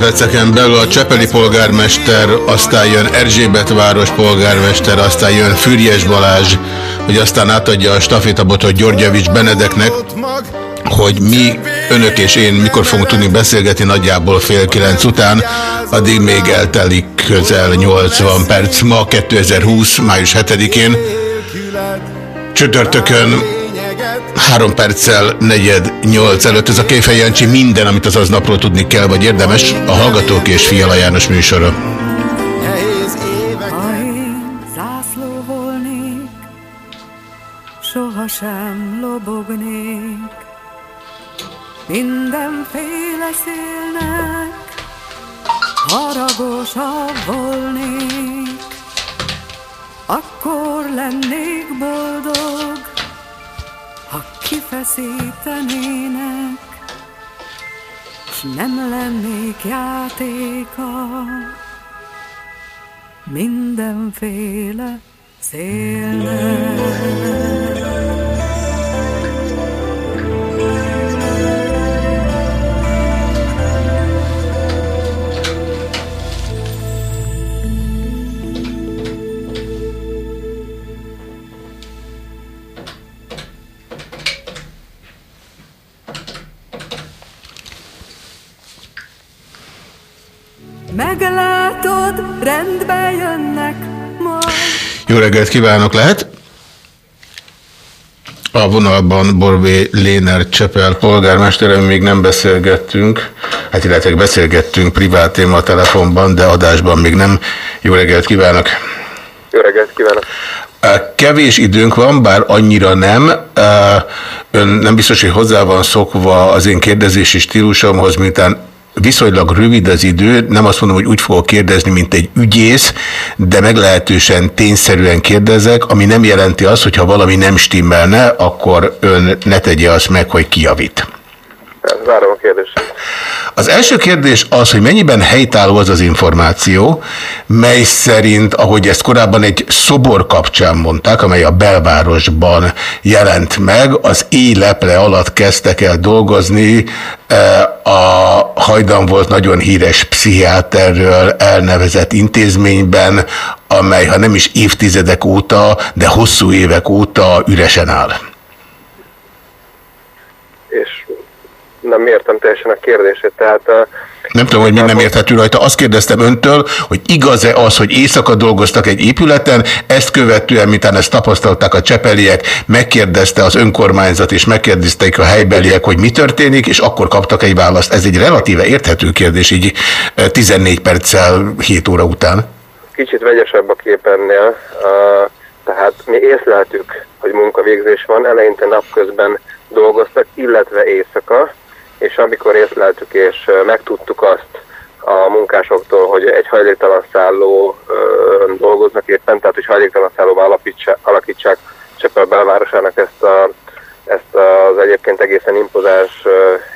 Másodperceken belül a Csepeli polgármester, aztán jön Erzsébet város polgármester, aztán jön Fürjes Balázs, hogy aztán átadja a stafétabotot Györgyevics Benedeknek, hogy mi, önök és én mikor fogunk tudni beszélgetni nagyjából fél kilenc után, addig még eltelik közel 80 perc. Ma 2020. május 7-én, csütörtökön Három perccel negyed nyolc előtt ez a Kéfej Jancsi minden, amit az aznapról tudni kell, vagy érdemes, a Hallgatók és Fiala János műsora. Nem lennék játéka mindenféle szélnek. Jó reggelt kívánok, lehet? A vonalban Borbé Léner Csepel polgármester, még nem beszélgettünk, hát illetve beszélgettünk privát téma a telefonban, de adásban még nem. Jó reggelt kívánok! Jó reggelt kívánok! Kevés időnk van, bár annyira nem. Ön nem biztos, hogy hozzá van szokva az én kérdezési stílusomhoz, miután viszonylag rövid az idő, nem azt mondom, hogy úgy fogok kérdezni, mint egy ügyész, de meglehetősen tényszerűen kérdezek, ami nem jelenti azt, hogy ha valami nem stimmelne, akkor ön ne tegye azt meg, hogy kijavít. Várom a kérdést. Az első kérdés az, hogy mennyiben helytálló az az információ, mely szerint, ahogy ezt korábban egy szobor kapcsán mondták, amely a belvárosban jelent meg, az éjleple alatt kezdtek el dolgozni eh, a hajdan volt nagyon híres pszichiáterről elnevezett intézményben, amely ha nem is évtizedek óta, de hosszú évek óta üresen áll. És nem értem teljesen a kérdését, tehát... Nem tudom, hogy mi nem érthető rajta. Azt kérdeztem öntől, hogy igaz-e az, hogy éjszaka dolgoztak egy épületen, ezt követően, miután ezt tapasztalták a csepeliek, megkérdezte az önkormányzat, és megkérdezték a helybeliek, hogy mi történik, és akkor kaptak egy választ. Ez egy relatíve érthető kérdés, így eh, 14 perccel 7 óra után. Kicsit vegyesebb a kép ennél. Tehát mi észleltük, hogy munkavégzés van, eleinte napközben dolgoztak, illetve éjszaka, és amikor észleltük és megtudtuk azt a munkásoktól, hogy egy hajléktalan szálló dolgoznak éppen, tehát hogy hajléktalan szállóba alakítsák Csepel belvárosának ezt, a, ezt az egyébként egészen impozáns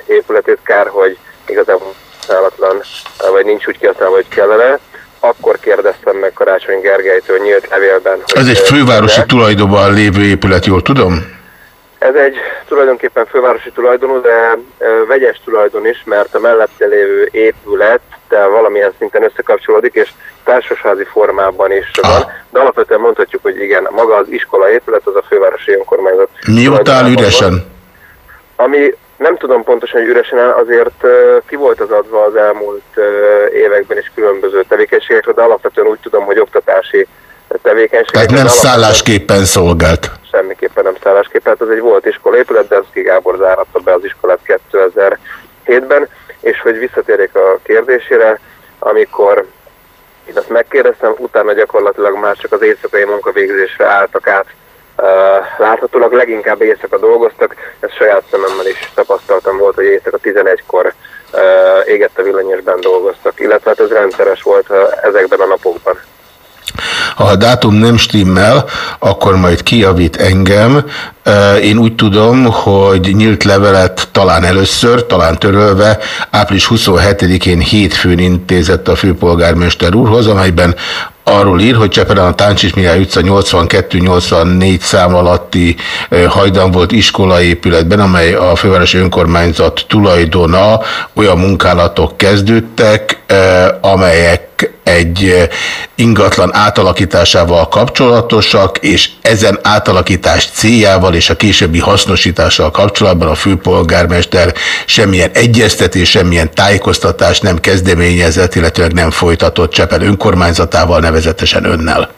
épületét, kár, hogy igazából használatlan, vagy nincs úgy kihasználva, hogy kellene, akkor kérdeztem meg Karácsony Gergelytől nyílt levélben. hogy, Ez egy fővárosi de- tulajdonban lévő épület, jól tudom? Ez egy tulajdonképpen fővárosi tulajdonú, de ö, vegyes tulajdon is, mert a mellette lévő épület de valamilyen szinten összekapcsolódik, és társasházi formában is van, de alapvetően mondhatjuk, hogy igen, maga az iskola épület az a fővárosi önkormányzat. Van. üresen? Ami nem tudom pontosan, hogy üresen áll, azért ö, ki volt az adva az elmúlt ö, években is különböző tevékenységekre, de alapvetően úgy tudom, hogy oktatási tevékenységek. Tehát nem szállásképpen szolgált. Semmiképpen nem szállásképpen. Hát ez egy volt iskolaépület, de Deszki Gábor záratta be az iskolát 2007-ben. És hogy visszatérjek a kérdésére, amikor én azt megkérdeztem, utána gyakorlatilag már csak az éjszakai munkavégzésre álltak át. Láthatólag leginkább éjszaka dolgoztak, ezt saját szememmel is tapasztaltam volt, hogy éjszaka 11-kor uh, égett a villanyosban dolgoztak, illetve hát ez rendszeres volt ezekben a napokban. Ha a dátum nem stimmel, akkor majd kijavít engem. Én úgy tudom, hogy nyílt levelet talán először, talán törölve, április 27-én hétfőn intézett a főpolgármester úrhoz, amelyben arról ír, hogy Csepelen a Táncsis Mihály utca 82-84 szám alatti hajdan volt iskolaépületben, amely a fővárosi önkormányzat tulajdona, olyan munkálatok kezdődtek, amelyek egy ingatlan átalakításával kapcsolatosak, és ezen átalakítás céljával és a későbbi hasznosítással kapcsolatban a főpolgármester semmilyen egyeztetés, semmilyen tájékoztatás nem kezdeményezett, illetőleg nem folytatott Csepel önkormányzatával, nevezetesen önnel.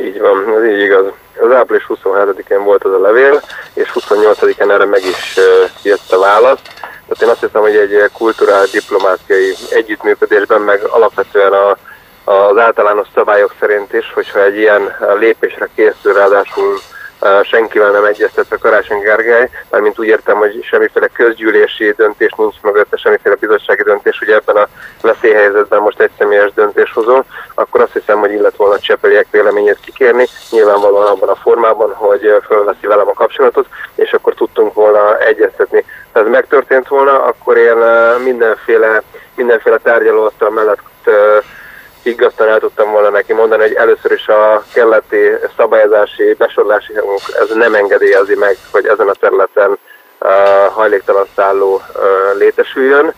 Így van, ez így igaz. Az április 27-én volt az a levél, és 28-án erre meg is jött a válasz. Tehát én azt hiszem, hogy egy kulturális diplomáciai együttműködésben, meg alapvetően a, az általános szabályok szerint is, hogyha egy ilyen uh, lépésre készül, ráadásul uh, senkivel nem egyeztetve Karácsony Gergely, mármint úgy értem, hogy semmiféle közgyűlési döntés nincs mögötte, semmiféle bizottsági döntés, hogy ebben a veszélyhelyzetben most egy személyes döntés hozol, akkor azt hiszem, hogy illet volna a Csepeliek véleményét kikérni, nyilvánvalóan abban a formában, hogy uh, fölveszi velem a kapcsolatot, és akkor tudtunk volna egyeztetni. Ha ez megtörtént volna, akkor én mindenféle, mindenféle tárgyalóasztal mellett higgadtan el tudtam volna neki mondani, hogy először is a keleti szabályozási, besorlási hangunk ez nem engedélyezi meg, hogy ezen a területen uh, hajléktalan szálló uh, létesüljön,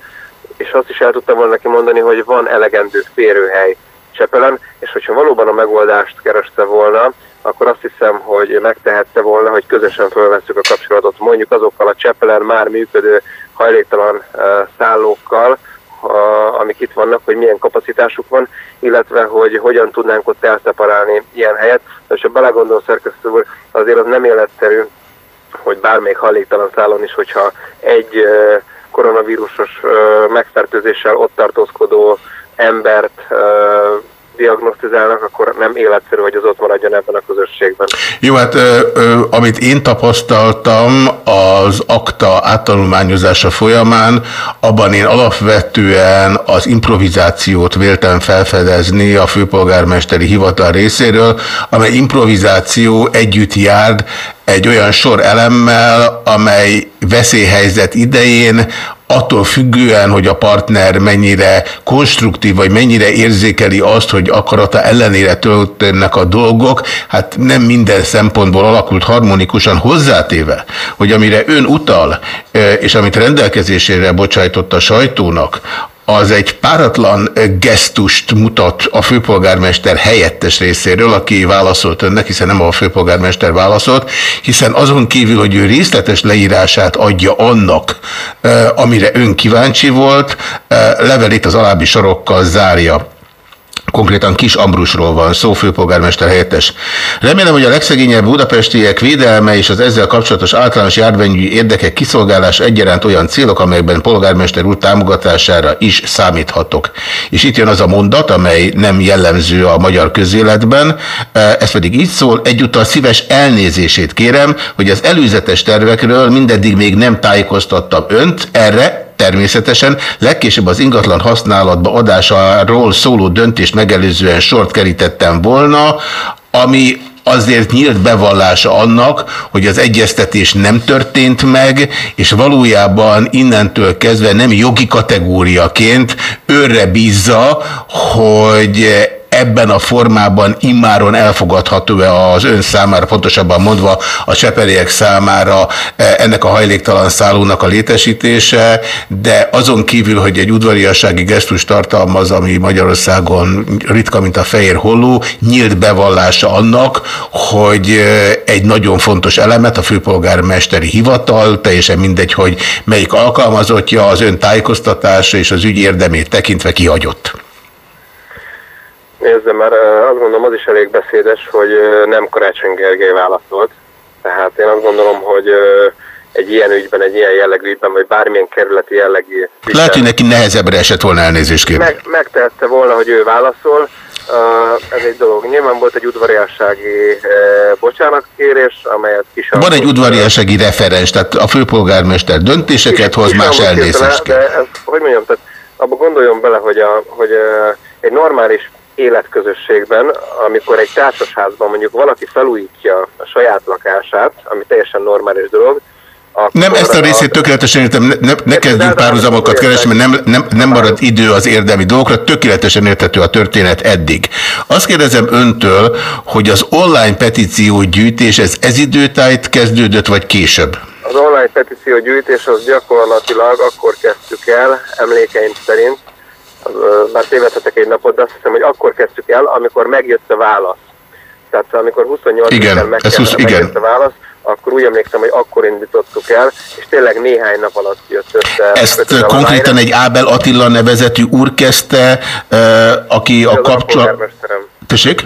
és azt is el tudtam volna neki mondani, hogy van elegendő férőhely Csepelen, és hogyha valóban a megoldást kereste volna, akkor azt hiszem, hogy megtehette volna, hogy közösen felvesszük a kapcsolatot mondjuk azokkal a Csepelen már működő hajléktalan uh, szállókkal, a, amik itt vannak, hogy milyen kapacitásuk van, illetve hogy hogyan tudnánk ott elszeparálni ilyen helyet. De ha belegondol szerkesztő úr, azért az nem életszerű, hogy bármelyik hajléktalan szállon is, hogyha egy koronavírusos megfertőzéssel ott tartózkodó embert diagnosztizálnak, akkor nem életszerű, hogy az ott maradjon ebben a közösségben. Jó, hát ö, ö, amit én tapasztaltam az akta áttanulmányozása folyamán, abban én alapvetően az improvizációt véltem felfedezni a főpolgármesteri hivatal részéről, amely improvizáció együtt jár egy olyan sor elemmel, amely veszélyhelyzet idején attól függően, hogy a partner mennyire konstruktív, vagy mennyire érzékeli azt, hogy akarata ellenére történnek a dolgok, hát nem minden szempontból alakult harmonikusan hozzátéve, hogy amire ön utal, és amit rendelkezésére bocsájtott a sajtónak, az egy páratlan gesztust mutat a főpolgármester helyettes részéről, aki válaszolt önnek, hiszen nem a főpolgármester válaszolt, hiszen azon kívül, hogy ő részletes leírását adja annak, amire ön kíváncsi volt, levelét az alábbi sorokkal zárja. Konkrétan Kis Ambrusról van szó, főpolgármester helyettes. Remélem, hogy a legszegényebb budapestiek védelme és az ezzel kapcsolatos általános járványügyi érdekek kiszolgálása egyaránt olyan célok, amelyekben polgármester úr támogatására is számíthatok. És itt jön az a mondat, amely nem jellemző a magyar közéletben, ez pedig így szól, egyúttal szíves elnézését kérem, hogy az előzetes tervekről mindeddig még nem tájékoztattam önt, erre természetesen legkésőbb az ingatlan használatba adásáról szóló döntést megelőzően sort kerítettem volna, ami azért nyílt bevallása annak, hogy az egyeztetés nem történt meg, és valójában innentől kezdve nem jogi kategóriaként őrre bízza, hogy ebben a formában immáron elfogadható-e az ön számára, pontosabban mondva a csepeliek számára e, ennek a hajléktalan szállónak a létesítése, de azon kívül, hogy egy udvariassági gesztus tartalmaz, ami Magyarországon ritka, mint a fehér holló, nyílt bevallása annak, hogy e, egy nagyon fontos elemet, a főpolgármesteri hivatal, teljesen mindegy, hogy melyik alkalmazottja az ön tájékoztatása és az ügy érdemét tekintve kihagyott. Nézze, mert azt gondolom az is elég beszédes, hogy nem Karácsony Gergely válaszolt. Tehát én azt gondolom, hogy egy ilyen ügyben, egy ilyen jellegű ügyben, vagy bármilyen kerületi jellegű ügyben... Lehet, hogy neki nehezebbre esett volna elnézést kérni. Meg, megtehette volna, hogy ő válaszol. Uh, ez egy dolog. Nyilván volt egy udvariassági uh, bocsánatkérés, amelyet kis... Van egy udvariassági referens, tehát a főpolgármester döntéseket hoz, más elnézést kér. De ez, hogy mondjam, tehát abba gondoljon bele, hogy, a, hogy uh, egy normális életközösségben, amikor egy társasházban mondjuk valaki felújítja a saját lakását, ami teljesen normális dolog, nem ezt a részét a... tökéletesen értem, ne, ne, ne kezdjünk párhuzamokat keresni, mert nem, nem, nem marad idő az érdemi dolgokra, tökéletesen értető a történet eddig. Azt kérdezem öntől, hogy az online petíció gyűjtés, ez ez időtájt kezdődött, vagy később? Az online petíció gyűjtés az gyakorlatilag akkor kezdtük el, emlékeim szerint, már tévedhetek egy napot, de azt hiszem, hogy akkor kezdtük el, amikor megjött a válasz. Tehát amikor 28 igen, meg ez 20, igen. a válasz, akkor úgy emlékszem, hogy akkor indítottuk el, és tényleg néhány nap alatt jött össze. Ezt konkrétan egy Ábel Attila nevezetű úr kezdte, aki a kapcsolat... Tessék?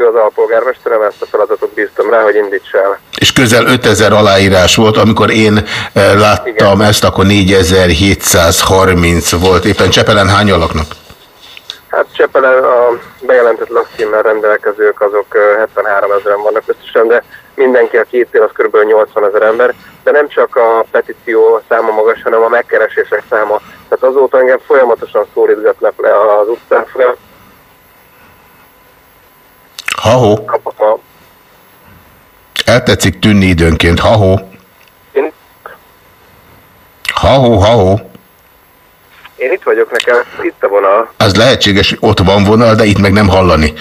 Ő az alpolgármesterem, ezt a feladatot bíztam rá, hogy indíts el. És közel 5000 aláírás volt, amikor én eh, láttam Igen. ezt, akkor 4730 volt. Éppen Csepelen hány alaknak? Hát Csepelen a bejelentett lakcímmel rendelkezők azok 73 eh, ezeren vannak összesen, de mindenki, aki itt él, az kb. 80 ezer ember, de nem csak a petíció száma magas, hanem a megkeresések száma. Tehát azóta engem folyamatosan szólítgatnak le az utcán, folyamatosan Ha-ho. Eltetszik tűnni időnként. Ha-ho. Ha-ho, ha-ho. Én itt vagyok, nekem itt a vonal. Az lehetséges, hogy ott van vonal, de itt meg nem hallani.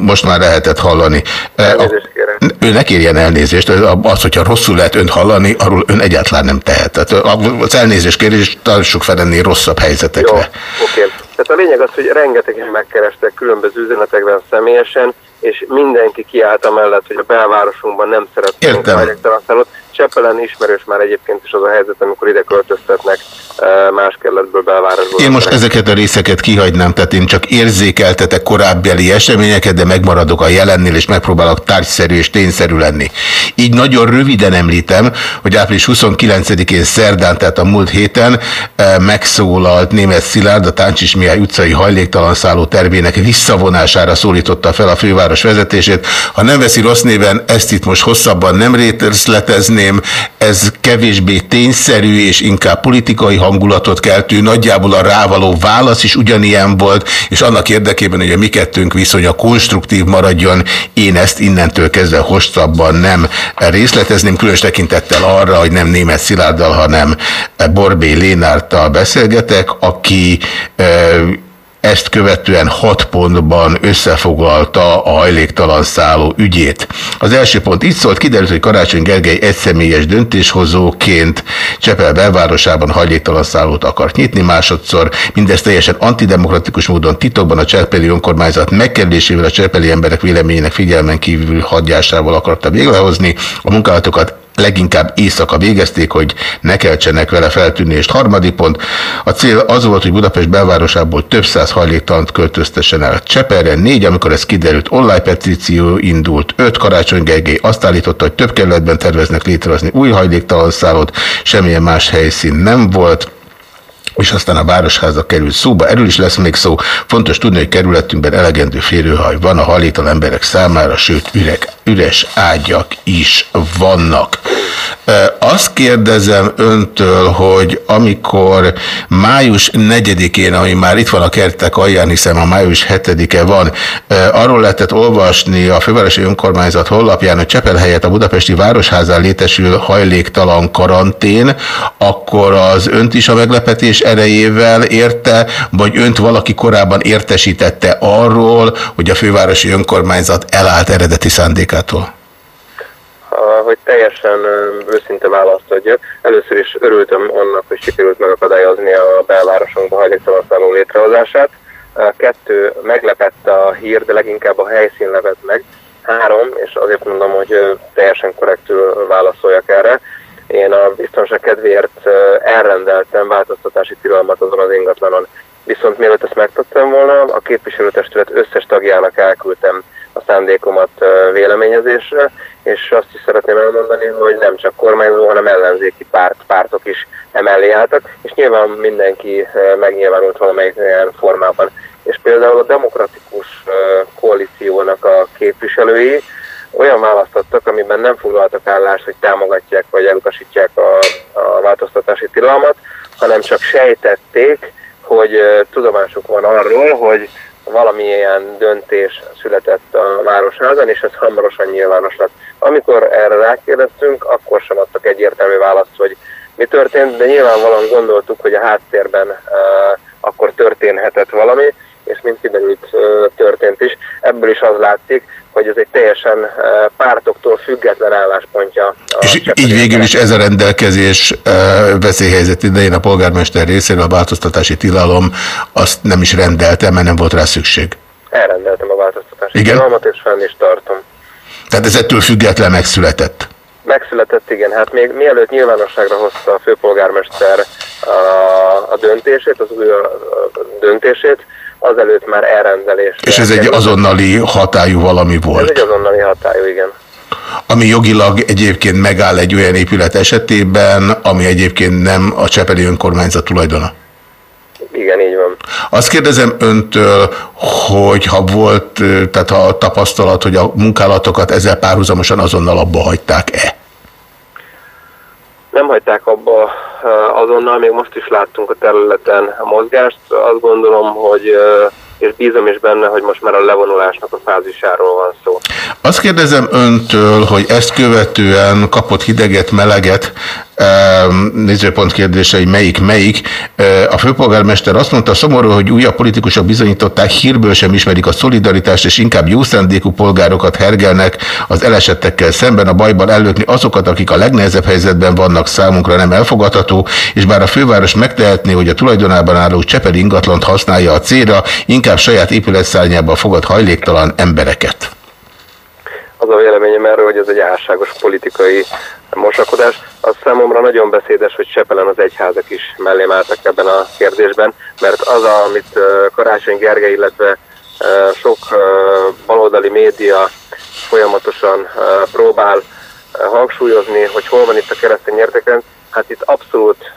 Most már lehetett hallani. Elnézést kérem. Ő ne kérjen elnézést, az, hogyha rosszul lehet ön hallani, arról ön egyáltalán nem tehet. Tehát az elnézést kérés, tartsuk fel ennél rosszabb helyzetekre. Jó, oké. Tehát a lényeg az, hogy rengetegen megkerestek különböző üzenetekben személyesen, és mindenki kiállt amellett, hogy a belvárosunkban nem szeretnénk hajléktalanszállót. Csepelen ismerős már egyébként is az a helyzet, amikor ide költöztetnek más kerületből belvárosból. Én most ezeket a részeket kihagynám, tehát én csak érzékeltetek korábbi eseményeket, de megmaradok a jelennél, és megpróbálok tárgyszerű és tényszerű lenni. Így nagyon röviden említem, hogy április 29-én szerdán, tehát a múlt héten megszólalt német Szilárd, a Táncsis Mihály utcai hajléktalan szálló tervének visszavonására szólította fel a főváros vezetését. Ha nem veszi rossz néven, ezt itt most hosszabban nem részletezni, szeretném, ez kevésbé tényszerű és inkább politikai hangulatot keltő, nagyjából a rávaló válasz is ugyanilyen volt, és annak érdekében, hogy a mi kettőnk viszonya konstruktív maradjon, én ezt innentől kezdve hosszabban nem részletezném, különös tekintettel arra, hogy nem német Szilárddal, hanem Borbé Lénárttal beszélgetek, aki ezt követően hat pontban összefoglalta a hajléktalan szálló ügyét. Az első pont így szólt, kiderült, hogy Karácsony Gergely egyszemélyes döntéshozóként Csepel belvárosában hajléktalan szállót akart nyitni, másodszor mindezt teljesen antidemokratikus módon titokban a Csepeli önkormányzat megkerülésével a Csepeli emberek véleményének figyelmen kívül hagyásával akarta véglehozni. A munkálatokat leginkább éjszaka végezték, hogy ne keltsenek vele feltűnést. Harmadik pont, a cél az volt, hogy Budapest belvárosából több száz hajléktalant költöztessen el Cseperre. Négy, amikor ez kiderült, online petíció indult. Öt, Karácsony Gergely azt állította, hogy több kerületben terveznek létrehozni új hajléktalan szállót, semmilyen más helyszín nem volt és aztán a Városháza került szóba. Erről is lesz még szó. Fontos tudni, hogy kerületünkben elegendő férőhaj van a halétal emberek számára, sőt üreg, üres ágyak is vannak. Azt kérdezem öntől, hogy amikor május 4-én, ami már itt van a kertek alján, hiszen a május 7-e van, arról lehetett olvasni a Fővárosi Önkormányzat honlapján, hogy Csepel helyett a Budapesti Városházán létesül hajléktalan karantén, akkor az önt is a meglepetés erejével érte, vagy önt valaki korábban értesítette arról, hogy a Fővárosi Önkormányzat elállt eredeti szándékától? Hogy teljesen őszinte választ adjak. Először is örültem annak, hogy sikerült megakadályozni a belvárosunkba hajléktalan számú létrehozását. Kettő, meglepett a hír, de leginkább a helyszín lepett meg. Három, és azért mondom, hogy teljesen korrektül válaszoljak erre. Én a biztonság kedvéért elrendeltem változtatási tilalmat azon az ingatlanon. Viszont mielőtt ezt megtettem volna, a képviselőtestület összes tagjának elküldtem a szándékomat véleményezésre, és azt is szeretném elmondani, hogy nem csak kormányzó, hanem ellenzéki párt, pártok is emellé álltak, és nyilván mindenki megnyilvánult valamelyik formában. És például a demokratikus koalíciónak a képviselői olyan választottak, amiben nem foglaltak állást, hogy támogatják vagy elutasítják a, a változtatási tilalmat, hanem csak sejtették, hogy tudomásuk van arról, hogy valamilyen döntés született a Városházan, és ez hamarosan nyilvános lett. Amikor erre rákérdeztünk, akkor sem adtak egyértelmű választ, hogy mi történt, de nyilvánvalóan gondoltuk, hogy a háttérben uh, akkor történhetett valami, és mint kiderült, uh, történt is. Ebből is az látszik, hogy ez egy teljesen uh, pártoktól független álláspontja. És így végül is ez a rendelkezés uh, veszélyhelyzet idején a polgármester részéről a változtatási tilalom azt nem is rendelte, mert nem volt rá szükség. Elrendeltem a változtatási Igen? tilalmat, és fenn is tartom. Tehát ez ettől független megszületett. Megszületett, igen. Hát még mielőtt nyilvánosságra hozta a főpolgármester a, a döntését, az új a döntését, azelőtt már elrendelés. És ez egy azonnali hatályú valami volt. Ez egy azonnali hatályú, igen. Ami jogilag egyébként megáll egy olyan épület esetében, ami egyébként nem a Csepeli önkormányzat tulajdona. Igen, így van. Azt kérdezem öntől, hogy ha volt, tehát ha tapasztalat, hogy a munkálatokat ezzel párhuzamosan azonnal abba hagyták-e? Nem hagyták abba azonnal, még most is láttunk a területen a mozgást. Azt gondolom, hogy és bízom is benne, hogy most már a levonulásnak a fázisáról van szó. Azt kérdezem öntől, hogy ezt követően kapott hideget, meleget, nézőpont kérdése, hogy melyik melyik. A főpolgármester azt mondta, szomorú, hogy újabb politikusok bizonyították, hírből sem ismerik a szolidaritást, és inkább jó szándékú polgárokat hergelnek az elesettekkel szemben a bajban előkni azokat, akik a legnehezebb helyzetben vannak számunkra nem elfogadható, és bár a főváros megtehetné, hogy a tulajdonában álló Csepeli ingatlant használja a célra, inkább saját épületszárnyába fogad hajléktalan embereket. Az a véleményem erről, hogy ez egy álságos politikai mosakodás. Az számomra nagyon beszédes, hogy Csepelen az egyházak is mellém álltak ebben a kérdésben, mert az, amit Karácsony Gergely, illetve sok baloldali média folyamatosan próbál hangsúlyozni, hogy hol van itt a keresztény értéken, hát itt abszolút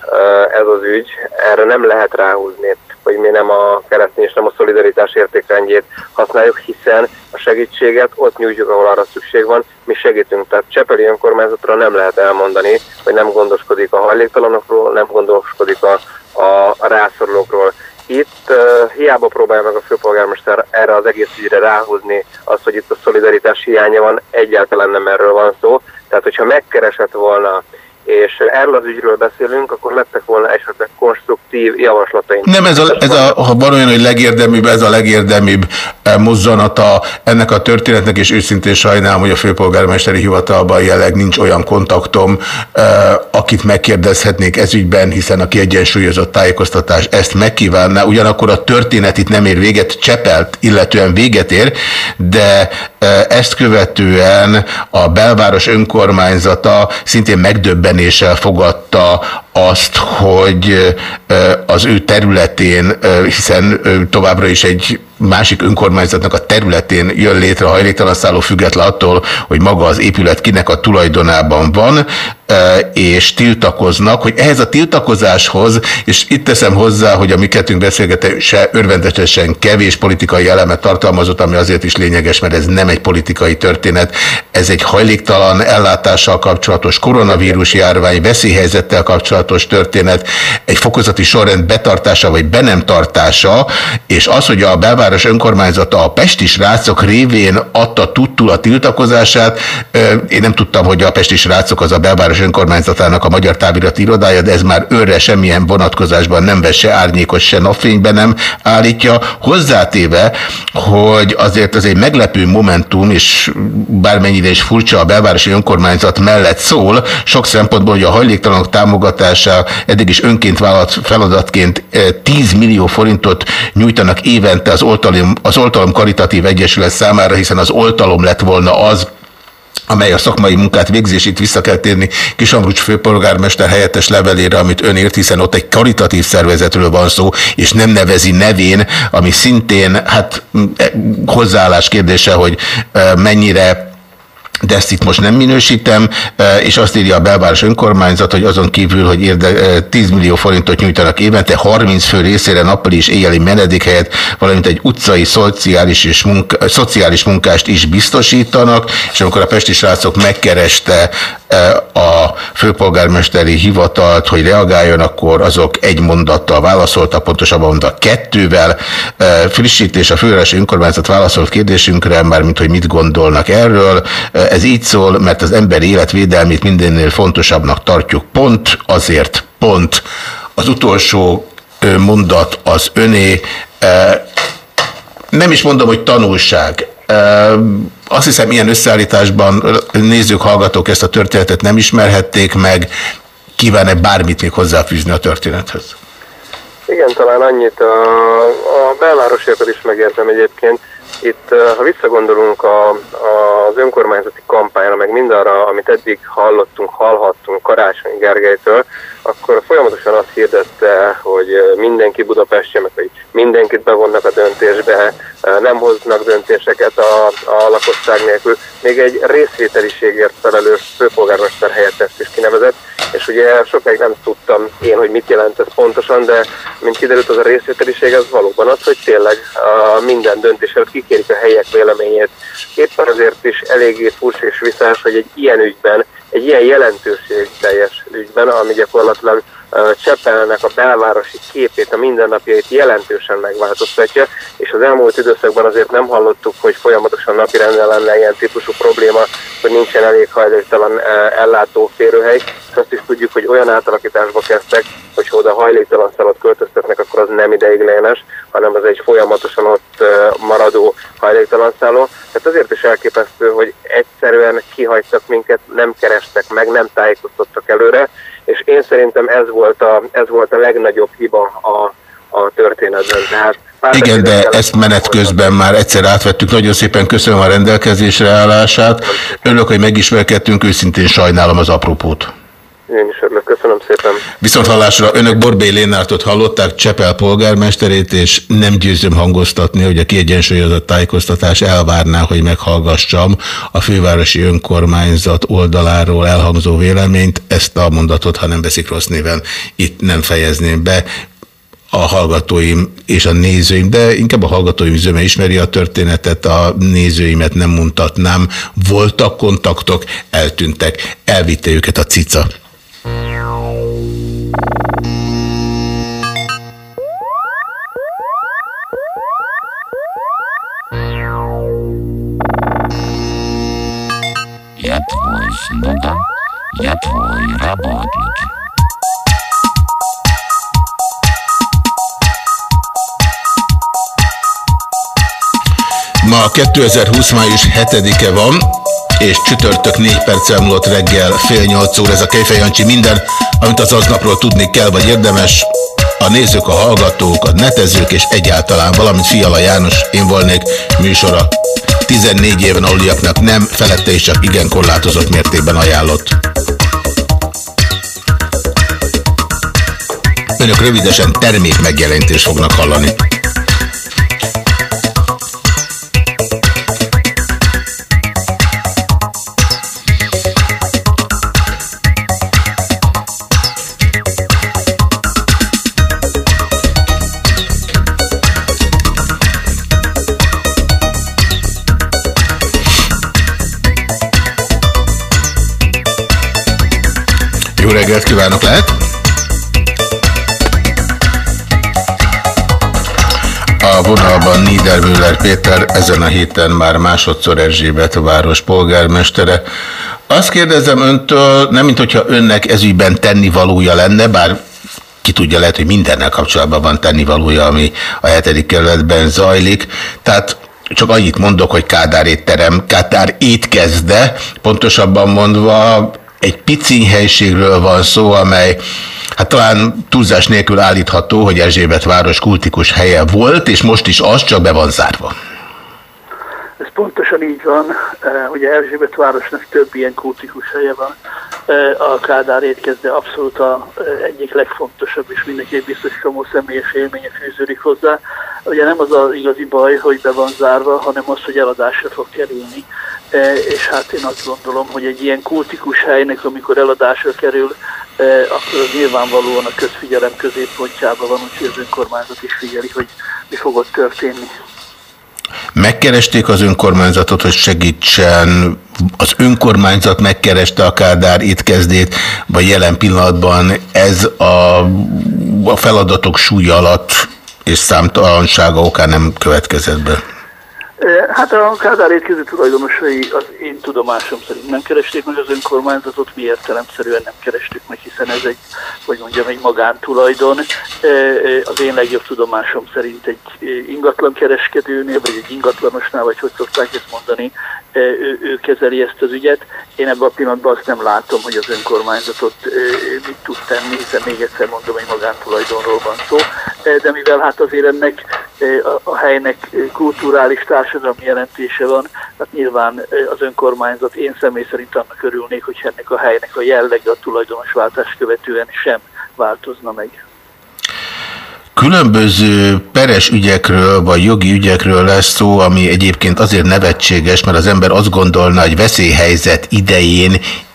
ez az ügy, erre nem lehet ráhúzni hogy mi nem a keresztény és nem a szolidaritás értékrendjét használjuk, hiszen a segítséget ott nyújtjuk, ahol arra szükség van, mi segítünk. Tehát Csepeli önkormányzatra nem lehet elmondani, hogy nem gondoskodik a hajléktalanokról, nem gondoskodik a, a, a rászorulókról. Itt uh, hiába próbálja meg a főpolgármester erre az egész ügyre ráhozni azt, hogy itt a szolidaritás hiánya van, egyáltalán nem erről van szó. Tehát, hogyha megkeresett volna és erről az ügyről beszélünk, akkor lettek volna esetleg konstruktív javaslataink. Nem, ez a, ez a, ha van olyan, hogy legérdemibb, ez a legérdemibb eh, mozzanata ennek a történetnek, és őszintén sajnálom, hogy a főpolgármesteri hivatalban jelenleg nincs olyan kontaktom, eh, akit megkérdezhetnék ezügyben, hiszen a kiegyensúlyozott tájékoztatás ezt megkívánná. Ugyanakkor a történet itt nem ér véget, Csepelt, illetően véget ér, de eh, ezt követően a belváros önkormányzata szintén megdöbbenéssel fogadta azt, hogy az ő területén, hiszen továbbra is egy másik önkormányzatnak a területén jön létre hajléktalan szálló független attól, hogy maga az épület kinek a tulajdonában van, és tiltakoznak, hogy ehhez a tiltakozáshoz, és itt teszem hozzá, hogy a mi kettőnk beszélgetése örvendetesen kevés politikai elemet tartalmazott, ami azért is lényeges, mert ez nem egy politikai történet, ez egy hajléktalan ellátással kapcsolatos koronavírus járvány veszélyhelyzettel kapcsolatos történet, egy fokozati sorrend betartása vagy be nem tartása, és az, hogy a belváros önkormányzata a Pesti srácok révén adta tudtul a tiltakozását, én nem tudtam, hogy a Pesti srácok az a belváros önkormányzatának a magyar távirati irodája, de ez már őre semmilyen vonatkozásban nem vesz se árnyékos, se napfényben nem állítja. Hozzátéve, hogy azért az egy meglepő momentum, és bármennyire is furcsa a belvárosi önkormányzat mellett szól, sok szempontból, hogy a hajléktalanok támogatása eddig is önként vállalt feladatként 10 eh, millió forintot nyújtanak évente az Oltalom, az Oltalom Karitatív Egyesület számára, hiszen az Oltalom lett volna az, amely a szakmai munkát végzését vissza kell térni Kisambrucs főpolgármester helyettes levelére, amit ön írt, hiszen ott egy karitatív szervezetről van szó, és nem nevezi nevén, ami szintén hát e, hozzáállás kérdése, hogy e, mennyire de ezt itt most nem minősítem, és azt írja a belváros önkormányzat, hogy azon kívül, hogy érde, 10 e, millió forintot nyújtanak évente, 30 fő részére nappali és éjjeli menedékhelyet, valamint egy utcai szociális, és munka, szociális munkást is biztosítanak, és amikor a pesti srácok megkereste a főpolgármesteri hivatalt, hogy reagáljon, akkor azok egy mondattal válaszoltak, pontosabban mondta kettővel. Frissítés a fővárosi önkormányzat válaszolt kérdésünkre, mármint hogy mit gondolnak erről. Ez így szól, mert az ember életvédelmét mindennél fontosabbnak tartjuk. Pont azért, pont. Az utolsó mondat az öné. Nem is mondom, hogy tanulság. Azt hiszem, ilyen összeállításban nézők, hallgatók ezt a történetet nem ismerhették meg. Kíván-e bármit még hozzáfűzni a történethez? Igen, talán annyit. A, a belvárosért is megértem egyébként. Itt, ha visszagondolunk a, az önkormányzati kampányra, meg mindarra, amit eddig hallottunk, hallhattunk Karácsony Gergelytől, akkor folyamatosan azt hirdette, hogy mindenki Budapestje, meg hogy mindenkit bevonnak a döntésbe, nem hoznak döntéseket a, a lakosság nélkül. Még egy részvételiségért felelős főpolgármester helyettest is kinevezett, és ugye sokáig nem tudtam én, hogy mit jelent ez pontosan, de mint kiderült, az a részvételiség az valóban az, hogy tényleg a minden döntésért kikérik a helyek véleményét. Éppen azért is eléggé furcsa és visszás, hogy egy ilyen ügyben egy ilyen jelentőség teljes ügyben, ami gyakorlatilag Csepelnek a belvárosi képét, a mindennapjait jelentősen megváltoztatja, és az elmúlt időszakban azért nem hallottuk, hogy folyamatosan napirenden lenne ilyen típusú probléma, hogy nincsen elég hajléktalan ellátó férőhely. Azt is tudjuk, hogy olyan átalakításba kezdtek, hogy ha oda hajléktalan szalat költöztetnek, akkor az nem ideiglenes, hanem az egy folyamatosan ott maradó hajléktalan szálló. Tehát azért is elképesztő, hogy egyszerűen kihagytak minket, nem kerestek meg, nem tájékoztattak előre, és én szerintem ez volt a, ez volt a legnagyobb hiba a, a történetben. Tehát igen, de ezt menet közben már egyszer átvettük. Nagyon szépen köszönöm a rendelkezésre állását. Örülök, hogy megismerkedtünk, őszintén sajnálom az apropót. Én is örülök, köszönöm szépen. Viszont hallásra önök Borbély Lénártot hallották, Csepel polgármesterét, és nem győzöm hangoztatni, hogy a kiegyensúlyozott tájékoztatás elvárná, hogy meghallgassam a fővárosi önkormányzat oldaláról elhangzó véleményt. Ezt a mondatot, ha nem veszik rossz néven, itt nem fejezném be a hallgatóim és a nézőim, de inkább a hallgatóim zöme ismeri a történetet, a nézőimet nem mondhatnám. Voltak kontaktok, eltűntek, elvitte őket a cica. Yet was Buddha Я твой работник. Ma 2020. május 7-e van, és csütörtök 4 perccel múlott reggel fél 8 óra. Ez a Kejfej Jancsi minden, amit az aznapról tudni kell, vagy érdemes. A nézők, a hallgatók, a netezők és egyáltalán valamint Fiala János, én volnék műsora. 14 éven aluliaknak nem, felette és csak igen korlátozott mértékben ajánlott. Önök rövidesen termék megjelentést fognak hallani. Vonalban Niedermüller Péter ezen a héten már másodszor Erzsébet város polgármestere. Azt kérdezem öntől, nem mint hogyha önnek ezügyben tennivalója lenne, bár ki tudja, lehet, hogy mindennel kapcsolatban van tennivalója, ami a hetedik kerületben zajlik. Tehát csak annyit mondok, hogy Kádár étterem, Kádár étkezde, pontosabban mondva egy piciny helységről van szó, amely hát talán túlzás nélkül állítható, hogy Erzsébet város kultikus helye volt, és most is az, csak be van zárva. Ez pontosan így van. Eh, Ugye Erzsébet városnak több ilyen kultikus helye van. Eh, A Kádár étkezde abszolút a eh, egyik legfontosabb, és mindenki biztos csomó személyes élménye fűződik hozzá. Ugye nem az az igazi baj, hogy be van zárva, hanem az, hogy eladásra fog kerülni. Eh, És hát én azt gondolom, hogy egy ilyen kultikus helynek, amikor eladásra kerül, eh, akkor az nyilvánvalóan a közfigyelem középpontjában van, úgyhogy az önkormányzat is figyeli, hogy mi fog ott történni. Megkeresték az önkormányzatot, hogy segítsen, az önkormányzat megkereste a Kádár étkezdét, vagy jelen pillanatban ez a, a feladatok súlya alatt és számtalansága okán nem következett be. Hát a Kádár étkező tulajdonosai az én tudomásom szerint nem keresték meg az önkormányzatot, mi értelemszerűen nem kerestük meg, hiszen ez egy, hogy mondjam, egy magántulajdon. Az én legjobb tudomásom szerint egy ingatlan kereskedőnél, vagy egy ingatlanosnál, vagy hogy szokták ezt mondani, ő, ő kezeli ezt az ügyet. Én ebben a pillanatban azt nem látom, hogy az önkormányzatot mit tud tenni, hiszen még egyszer mondom, egy magántulajdonról van szó. De mivel hát azért ennek a, helynek kulturális társadalmi jelentése van, hát nyilván az önkormányzat, én személy szerint annak örülnék, hogy ennek a helynek a jellege a tulajdonosváltás követően sem változna meg. Különböző peres ügyekről vagy jogi ügyekről lesz szó, ami egyébként azért nevetséges, mert az ember azt gondolna, hogy veszélyhelyzet idején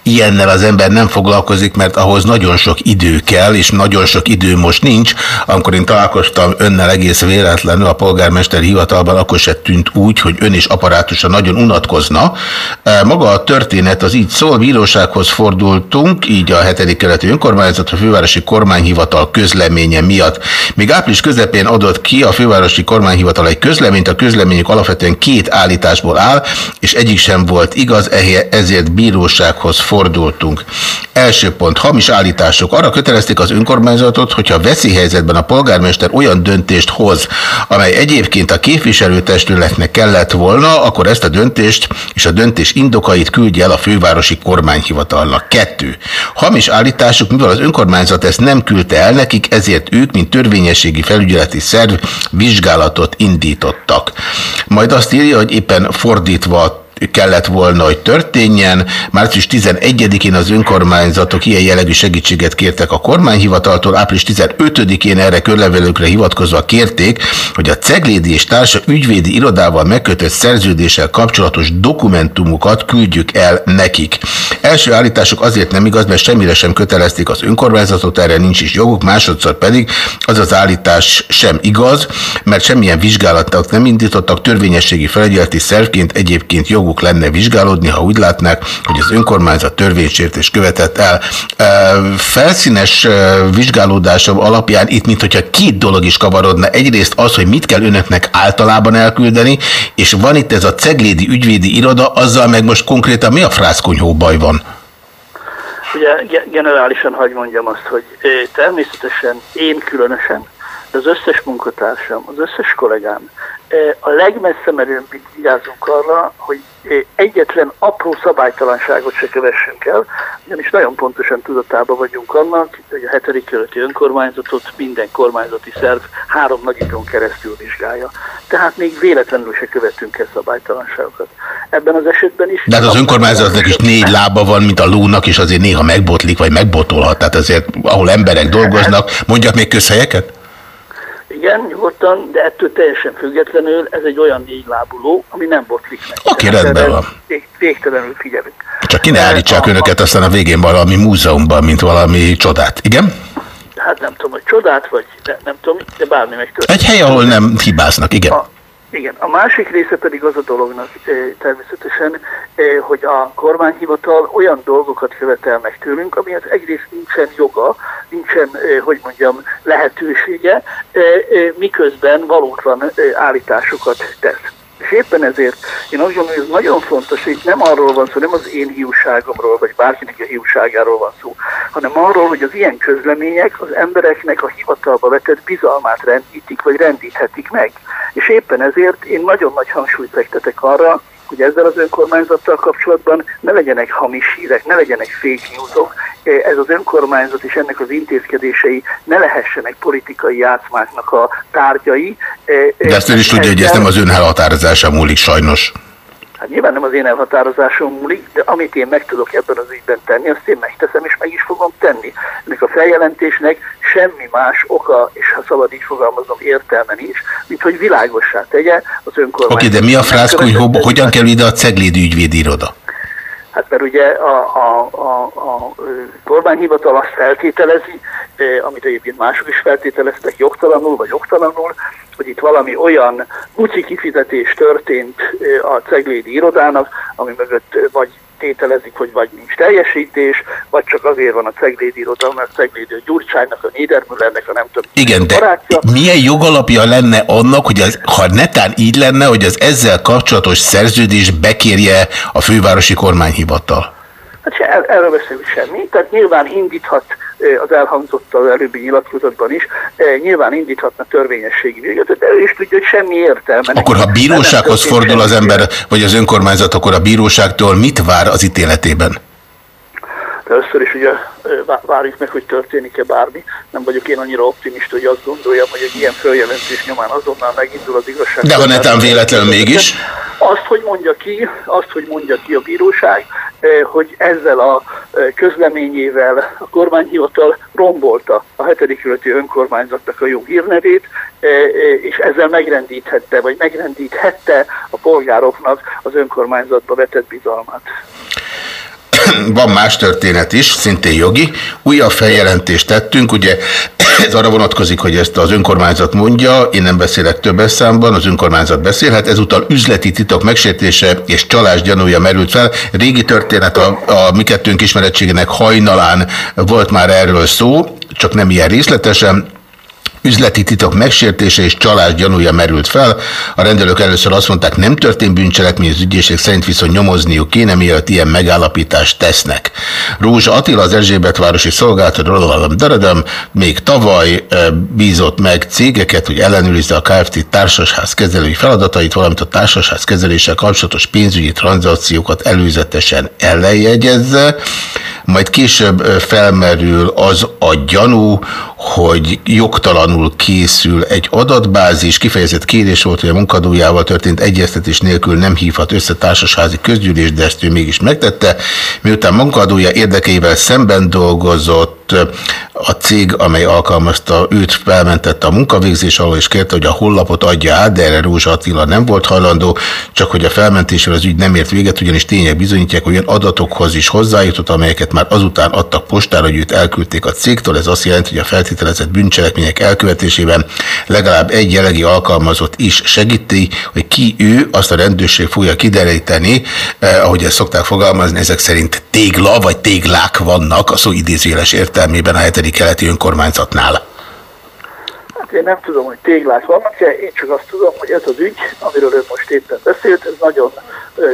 ilyennel az ember nem foglalkozik, mert ahhoz nagyon sok idő kell, és nagyon sok idő most nincs. Amikor én találkoztam önnel egész véletlenül a polgármester hivatalban, akkor se tűnt úgy, hogy ön és apparátusa nagyon unatkozna. E, Maga a történet az így szól, bírósághoz fordultunk, így a hetedik keleti önkormányzat, a fővárosi kormányhivatal közleménye miatt. Még április közepén adott ki a fővárosi kormányhivatal egy közleményt, a közleményük alapvetően két állításból áll, és egyik sem volt igaz, ezért bírósághoz fordultunk. Első pont, hamis állítások. Arra kötelezték az önkormányzatot, hogyha veszélyhelyzetben a polgármester olyan döntést hoz, amely egyébként a képviselőtestületnek kellett volna, akkor ezt a döntést és a döntés indokait küldje el a fővárosi kormányhivatalnak. Kettő. Hamis állításuk, mivel az önkormányzat ezt nem küldte el nekik, ezért ők, mint törvényességi felügyeleti szerv vizsgálatot indítottak. Majd azt írja, hogy éppen fordítva kellett volna, hogy történjen. Március 11-én az önkormányzatok ilyen jellegű segítséget kértek a kormányhivataltól, április 15-én erre körlevelőkre hivatkozva kérték, hogy a Ceglédi és Társa ügyvédi irodával megkötött szerződéssel kapcsolatos dokumentumokat küldjük el nekik. Első állítások azért nem igaz, mert semmire sem kötelezték az önkormányzatot, erre nincs is joguk, másodszor pedig az az állítás sem igaz, mert semmilyen vizsgálatot nem indítottak, törvényességi felügyeleti szervként egyébként joguk lenne vizsgálódni, ha úgy látnák, hogy az önkormányzat törvénysértés követett el. Felszínes vizsgálódásom alapján itt, mint hogyha két dolog is kavarodna. Egyrészt az, hogy mit kell önöknek általában elküldeni, és van itt ez a ceglédi ügyvédi iroda, azzal meg most konkrétan mi a frászkonyhó baj van? Ugye ge- generálisan hagy mondjam azt, hogy természetesen én különösen, de az összes munkatársam, az összes kollégám eh, a legmessze menőbbig vigyázunk arra, hogy eh, egyetlen apró szabálytalanságot se kövessünk el, ugyanis nagyon pontosan tudatában vagyunk annak, hogy a hetedik kerületi önkormányzatot minden kormányzati szerv három nagyítón keresztül vizsgálja. Tehát még véletlenül se követünk el szabálytalanságokat. Ebben az esetben is... De hát az önkormányzatnak is négy lába van, mint a lónak, és azért néha megbotlik, vagy megbotolhat. Tehát azért, ahol emberek dolgoznak, mondjak még közhelyeket? Igen, nyugodtan, de ettől teljesen függetlenül ez egy olyan négy lábú ló, ami nem botlik meg. Oké, rendben van. vég- Végtelenül figyelünk. Csak ki ne állítsák önöket aztán a végén valami múzeumban, mint valami csodát. Igen? Hát nem tudom, hogy csodát, vagy ne, nem tudom, de bármi megtörténik. Egy hely, ahol nem hibáznak, igen. A, igen, a másik része pedig az a dolognak e, természetesen, e, hogy a kormányhivatal olyan dolgokat követel meg tőlünk, amihez egyrészt nincsen joga, nincsen, e, hogy mondjam, lehetősége, miközben valótlan állításokat tesz. És éppen ezért én azt gondolom, hogy ez nagyon fontos, hogy itt nem arról van szó, nem az én hiúságomról, vagy bárkinek a hiúságáról van szó, hanem arról, hogy az ilyen közlemények az embereknek a hivatalba vetett bizalmát rendítik, vagy rendíthetik meg. És éppen ezért én nagyon nagy hangsúlyt fektetek arra, hogy ezzel az önkormányzattal kapcsolatban ne legyenek hamis hírek, ne legyenek fake newsok, ez az önkormányzat és ennek az intézkedései ne lehessenek politikai játszmáknak a tárgyai. De ezt ön is tudja, hogy ez nem az ön elhatározása múlik sajnos. Hát nyilván nem az én elhatározásom múlik, de amit én meg tudok ebben az ügyben tenni, azt én megteszem és meg is fogom tenni. Ennek a feljelentésnek semmi más oka, és ha szabad így fogalmazom, értelme nincs, mint hogy világossá tegye az önkormányzat. Oké, de mi a frászk, hogy ho- hogyan kerül ide a Ceglédi ügyvédi iroda? Hát mert ugye a, a, a, a kormányhivatal azt feltételezi, amit egyébként mások is feltételeztek jogtalanul vagy jogtalanul, hogy itt valami olyan uci kifizetés történt a ceglédi irodának, ami mögött vagy tételezik, hogy vagy nincs teljesítés, vagy csak azért van a ceglédi iroda, mert ceglédi a Gyurcsánynak, a Niedermüllernek, a nem tudom. Igen, de milyen jogalapja lenne annak, hogy az, ha netán így lenne, hogy az ezzel kapcsolatos szerződés bekérje a fővárosi kormányhivatal? Hát se, er- erről beszélünk semmi. Tehát nyilván indíthat az elhangzott az előbbi nyilatkozatban is, nyilván indíthatna törvényességi vizsgálatot, de ő is tudja, hogy semmi értelme. Akkor ha bírósághoz fordul az ember, vagy az önkormányzat, akkor a bíróságtól mit vár az ítéletében? Először is ugye várjuk meg, hogy történik-e bármi. Nem vagyok én annyira optimista, hogy azt gondoljam, hogy egy ilyen följelentés nyomán azonnal megindul az igazság. De ha netán véletlenül mégis? Azt, hogy mondja ki, azt, hogy mondja ki a bíróság, hogy ezzel a közleményével a kormányhivatal rombolta a hetedik kerületi önkormányzatnak a jó hírnevét, és ezzel megrendíthette, vagy megrendíthette a polgároknak az önkormányzatba vetett bizalmát. Van más történet is, szintén jogi. Újabb feljelentést tettünk, ugye ez arra vonatkozik, hogy ezt az önkormányzat mondja, én nem beszélek többes számban, az önkormányzat beszélhet, ezúttal üzleti titok megsértése és csalás gyanúja merült fel. Régi történet a, a mi kettőnk ismerettségének hajnalán volt már erről szó, csak nem ilyen részletesen. Üzleti titok megsértése és csalás gyanúja merült fel. A rendelők először azt mondták, nem történt bűncselekmény, az ügyészség szerint viszont nyomozniuk kéne, mielőtt ilyen megállapítást tesznek. Rózsa Attila, az Erzsébetvárosi Szolgáltató, még tavaly bízott meg cégeket, hogy ellenőrizze a Kft. társasház kezelői feladatait, valamint a társasház kezeléssel kapcsolatos pénzügyi tranzakciókat előzetesen ellenjegyezze, majd később felmerül az a gyanú, hogy jogtalanul készül egy adatbázis, kifejezett kérés volt, hogy a munkadójával történt egyeztetés nélkül nem hívhat össze társasházi közgyűlés, de ezt ő mégis megtette. Miután munkadója érdekeivel szemben dolgozott, a cég, amely alkalmazta őt, felmentette a munkavégzés alól, és kérte, hogy a hollapot adja át, de erre Rózsa Attila nem volt hajlandó, csak hogy a felmentésről az ügy nem ért véget, ugyanis tények bizonyítják, hogy olyan adatokhoz is hozzájutott, amelyeket már azután adtak postára, hogy őt elküldték a cégtől. Ez azt jelenti, hogy a feltételezett bűncselekmények elkövetésében legalább egy jelegi alkalmazott is segíti, hogy ki ő, azt a rendőrség fogja kideríteni, eh, ahogy ezt szokták fogalmazni, ezek szerint tégla vagy téglák vannak a szó idézőjeles értelmében a hetedik keleti önkormányzatnál. Hát én nem tudom, hogy téglák vannak -e, én csak azt tudom, hogy ez az ügy, amiről ön most éppen beszélt, ez nagyon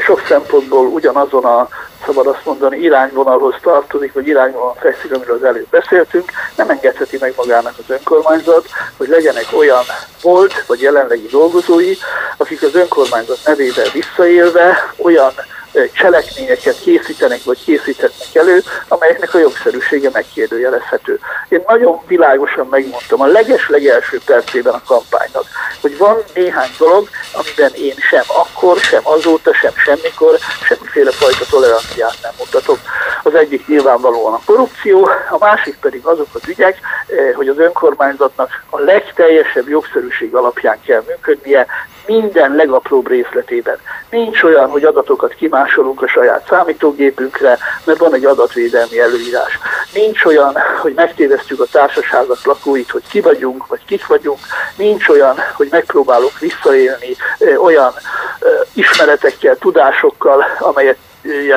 sok szempontból ugyanazon a szabad azt mondani, irányvonalhoz tartozik, vagy irányvonal fekszik, amiről az előbb beszéltünk, nem engedheti meg magának az önkormányzat, hogy legyenek olyan volt, vagy jelenlegi dolgozói, akik az önkormányzat nevével visszaélve olyan cselekményeket készítenek, vagy készíthetnek elő, amelyeknek a jogszerűsége megkérdőjelezhető. Én nagyon világosan megmondtam a leges-legelső percében a kampánynak, hogy van néhány dolog, amiben én sem akkor, sem azóta, sem semmikor, semmiféle fajta toleranciát nem mutatok. Az egyik nyilvánvalóan a korrupció, a másik pedig azok az ügyek, hogy az önkormányzatnak a legteljesebb jogszerűség alapján kell működnie, minden legapróbb részletében. Nincs olyan, hogy adatokat kimásolunk a saját számítógépünkre, mert van egy adatvédelmi előírás. Nincs olyan, hogy megtévesztjük a társaságok lakóit, hogy ki vagyunk, vagy kik vagyunk. Nincs olyan, hogy megpróbálunk visszaélni olyan ismeretekkel, tudásokkal, amelyet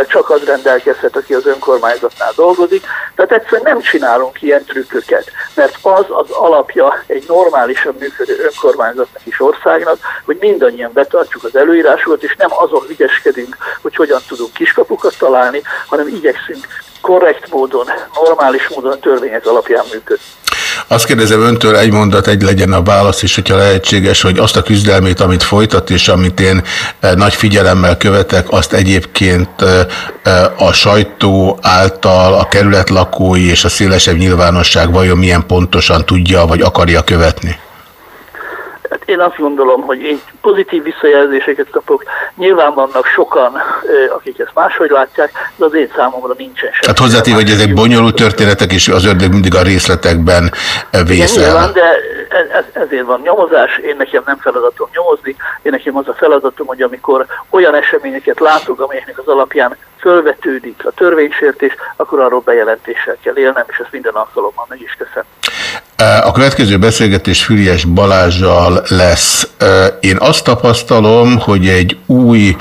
csak az rendelkezhet, aki az önkormányzatnál dolgozik. Tehát egyszerűen nem csinálunk ilyen trükköket, mert az az alapja egy normálisan működő önkormányzatnak is országnak, hogy mindannyian betartjuk az előírásokat, és nem azon ügyeskedünk, hogy hogyan tudunk kiskapukat találni, hanem igyekszünk korrekt módon, normális módon a törvények alapján működni. Azt kérdezem öntől egy mondat, egy legyen a válasz is, hogyha lehetséges, hogy azt a küzdelmét, amit folytat, és amit én eh, nagy figyelemmel követek, azt egyébként eh, eh, a sajtó által a kerület lakói és a szélesebb nyilvánosság vajon milyen pontosan tudja, vagy akarja követni? Hát én azt gondolom, hogy én pozitív visszajelzéseket kapok. Nyilván vannak sokan, akik ezt máshogy látják, de az én számomra nincsen sem. Hát hozzátéve, hogy ezek bonyolult történetek, és az ördög mindig a részletekben vészel. Igen, nyilván, de ez, ezért van nyomozás, én nekem nem feladatom nyomozni, én nekem az a feladatom, hogy amikor olyan eseményeket látok, amelyeknek az alapján fölvetődik a törvénysértés, akkor arról bejelentéssel kell élnem, és ezt minden alkalommal meg is teszem. A következő beszélgetés Füriás Balázsjal lesz. Én azt tapasztalom, hogy egy új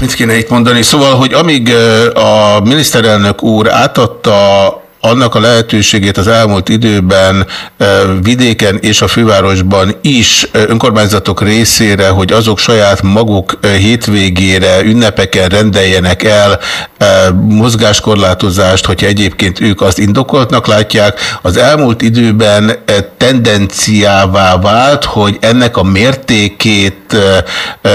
Mit kéne itt mondani? Szóval, hogy amíg a miniszterelnök úr átadta annak a lehetőségét az elmúlt időben vidéken és a fővárosban is önkormányzatok részére, hogy azok saját maguk hétvégére, ünnepeken rendeljenek el mozgáskorlátozást, hogyha egyébként ők azt indokoltnak látják. Az elmúlt időben tendenciává vált, hogy ennek a mértékét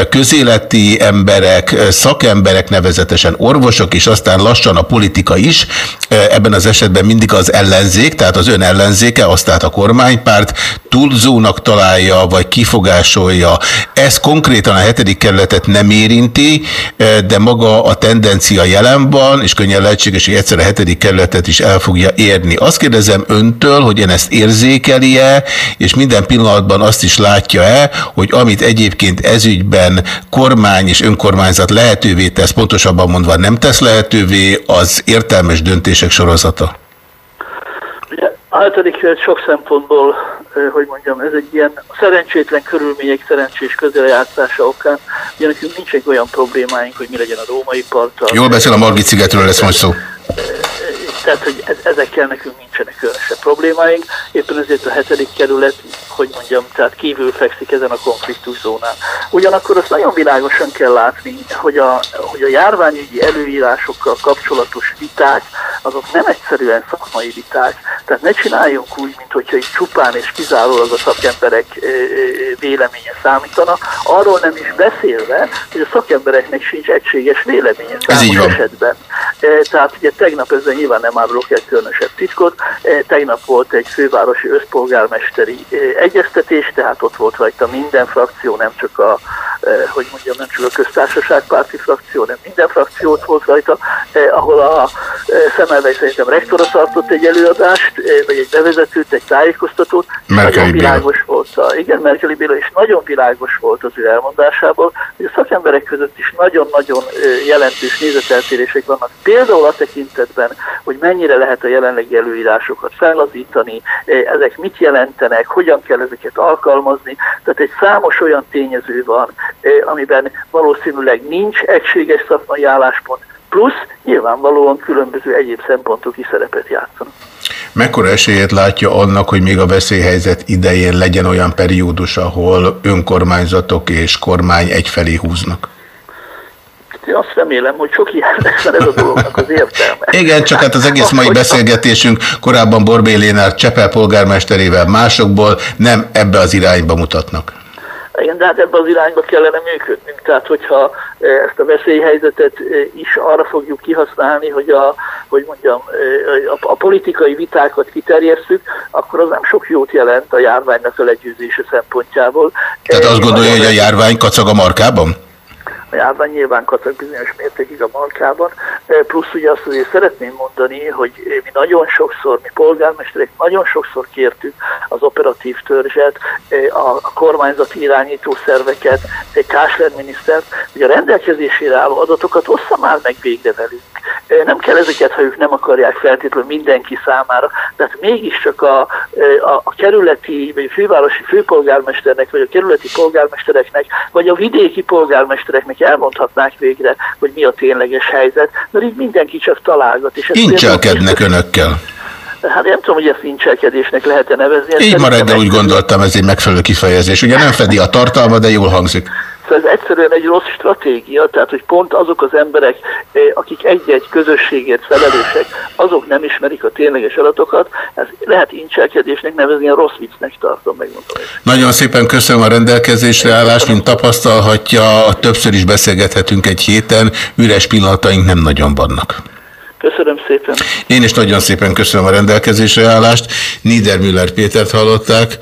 közéleti emberek, szakemberek, nevezetesen orvosok, és aztán lassan a politika is, ebben az esetben mindig az ellenzék, tehát az ön ellenzéke, azt tehát a kormánypárt túlzónak találja, vagy kifogásolja. Ez konkrétan a hetedik kerületet nem érinti, de maga a tendencia jelen van, és könnyen lehetséges, hogy egyszer a hetedik kerületet is el fogja érni. Azt kérdezem öntől, hogy én ezt érzékeli-e, és minden pillanatban azt is látja-e, hogy amit egyébként ezügyben kormány és önkormányzat lehetővé tesz, pontosabban mondva nem tesz lehetővé, az értelmes döntések sorozata? A hetedik sok szempontból, hogy mondjam, ez egy ilyen szerencsétlen körülmények szerencsés közeljátszása okán. Ugye nekünk nincs egy olyan problémáink, hogy mi legyen a római parttal. Jól beszél a Margit szigetről, lesz most szó. Tehát, hogy ezekkel nekünk nincsenek különösebb problémáink. Éppen ezért a hetedik kerület hogy mondjam, tehát kívül fekszik ezen a konfliktus zónán. Ugyanakkor azt nagyon világosan kell látni, hogy a, hogy a járványügyi előírásokkal kapcsolatos viták, azok nem egyszerűen szakmai viták. Tehát ne csináljunk úgy, mint hogyha itt csupán és kizárólag a szakemberek véleménye számítana, arról nem is beszélve, hogy a szakembereknek sincs egységes véleménye számos esetben. Tehát ugye tegnap ezzel nyilván nem árulok egy különösebb titkot, tegnap volt egy fővárosi összpolgármesteri egyeztetés, tehát ott volt rajta minden frakció, nem csak a, eh, hogy mondjam, nem csak a köztársaságpárti frakció, hanem minden frakció ott volt rajta, ahol a Szemelvej szerintem rektora tartott egy előadást, vagy egy bevezetőt, egy tájékoztatót. nagyon világos volt, a, igen, Merkeli Béla, és nagyon világos volt az ő elmondásából, hogy a szakemberek között is nagyon-nagyon jelentős nézeteltérések vannak. Például a tekintetben, hogy mennyire lehet a jelenlegi előírásokat fellazítani, ezek mit jelentenek, hogyan kell ezeket alkalmazni. Tehát egy számos olyan tényező van, amiben valószínűleg nincs egységes szakmai álláspont, plusz nyilvánvalóan különböző egyéb szempontok is szerepet játszanak. Mekkora esélyét látja annak, hogy még a veszélyhelyzet idején legyen olyan periódus, ahol önkormányzatok és kormány egyfelé húznak? Én azt remélem, hogy sok ilyen lesz, mert ez a dolognak az értelme. Igen, csak hát az egész mai beszélgetésünk korábban Borbé Lénár Csepel polgármesterével másokból nem ebbe az irányba mutatnak. Igen, de hát ebbe az irányba kellene működnünk. Tehát, hogyha eh, ezt a veszélyhelyzetet eh, is arra fogjuk kihasználni, hogy a, hogy mondjam, eh, a, a politikai vitákat kiterjesszük, akkor az nem sok jót jelent a járványnak a legyőzése szempontjából. Tehát azt gondolja, hogy a járvány kacag a markában? A járvány nyilván kacag bizonyos mértékig a markában, plusz ugye azt azért szeretném mondani, hogy mi nagyon sokszor, mi polgármesterek nagyon sokszor kértük az operatív törzset, a kormányzati irányító szerveket, Kásler minisztert, hogy a rendelkezésére álló adatokat ossza már meg végre velünk. Nem kell ezeket, ha ők nem akarják feltétlenül mindenki számára, de hát mégiscsak a, a, a kerületi, vagy a fővárosi főpolgármesternek, vagy a kerületi polgármestereknek, vagy a vidéki polgármestereknek elmondhatnák végre, hogy mi a tényleges helyzet, mert így mindenki csak találgat. És Incselkednek önökkel. Hát nem tudom, hogy ezt incselkedésnek lehet-e nevezni. Így ma reggel úgy gondoltam, ez egy megfelelő kifejezés. Ugye nem fedi a tartalma, de jól hangzik. Szóval ez egyszerűen egy rossz stratégia, tehát hogy pont azok az emberek, eh, akik egy-egy közösségért felelősek, azok nem ismerik a tényleges adatokat, ez lehet incselkedésnek nevezni, ilyen rossz viccnek tartom, megmondom. Nagyon szépen köszönöm a rendelkezésre állást, mint tapasztalhatja, többször is beszélgethetünk egy héten, üres pillanataink nem nagyon vannak. Köszönöm szépen. Én is nagyon szépen köszönöm a rendelkezésre állást. Niedermüller Pétert hallották,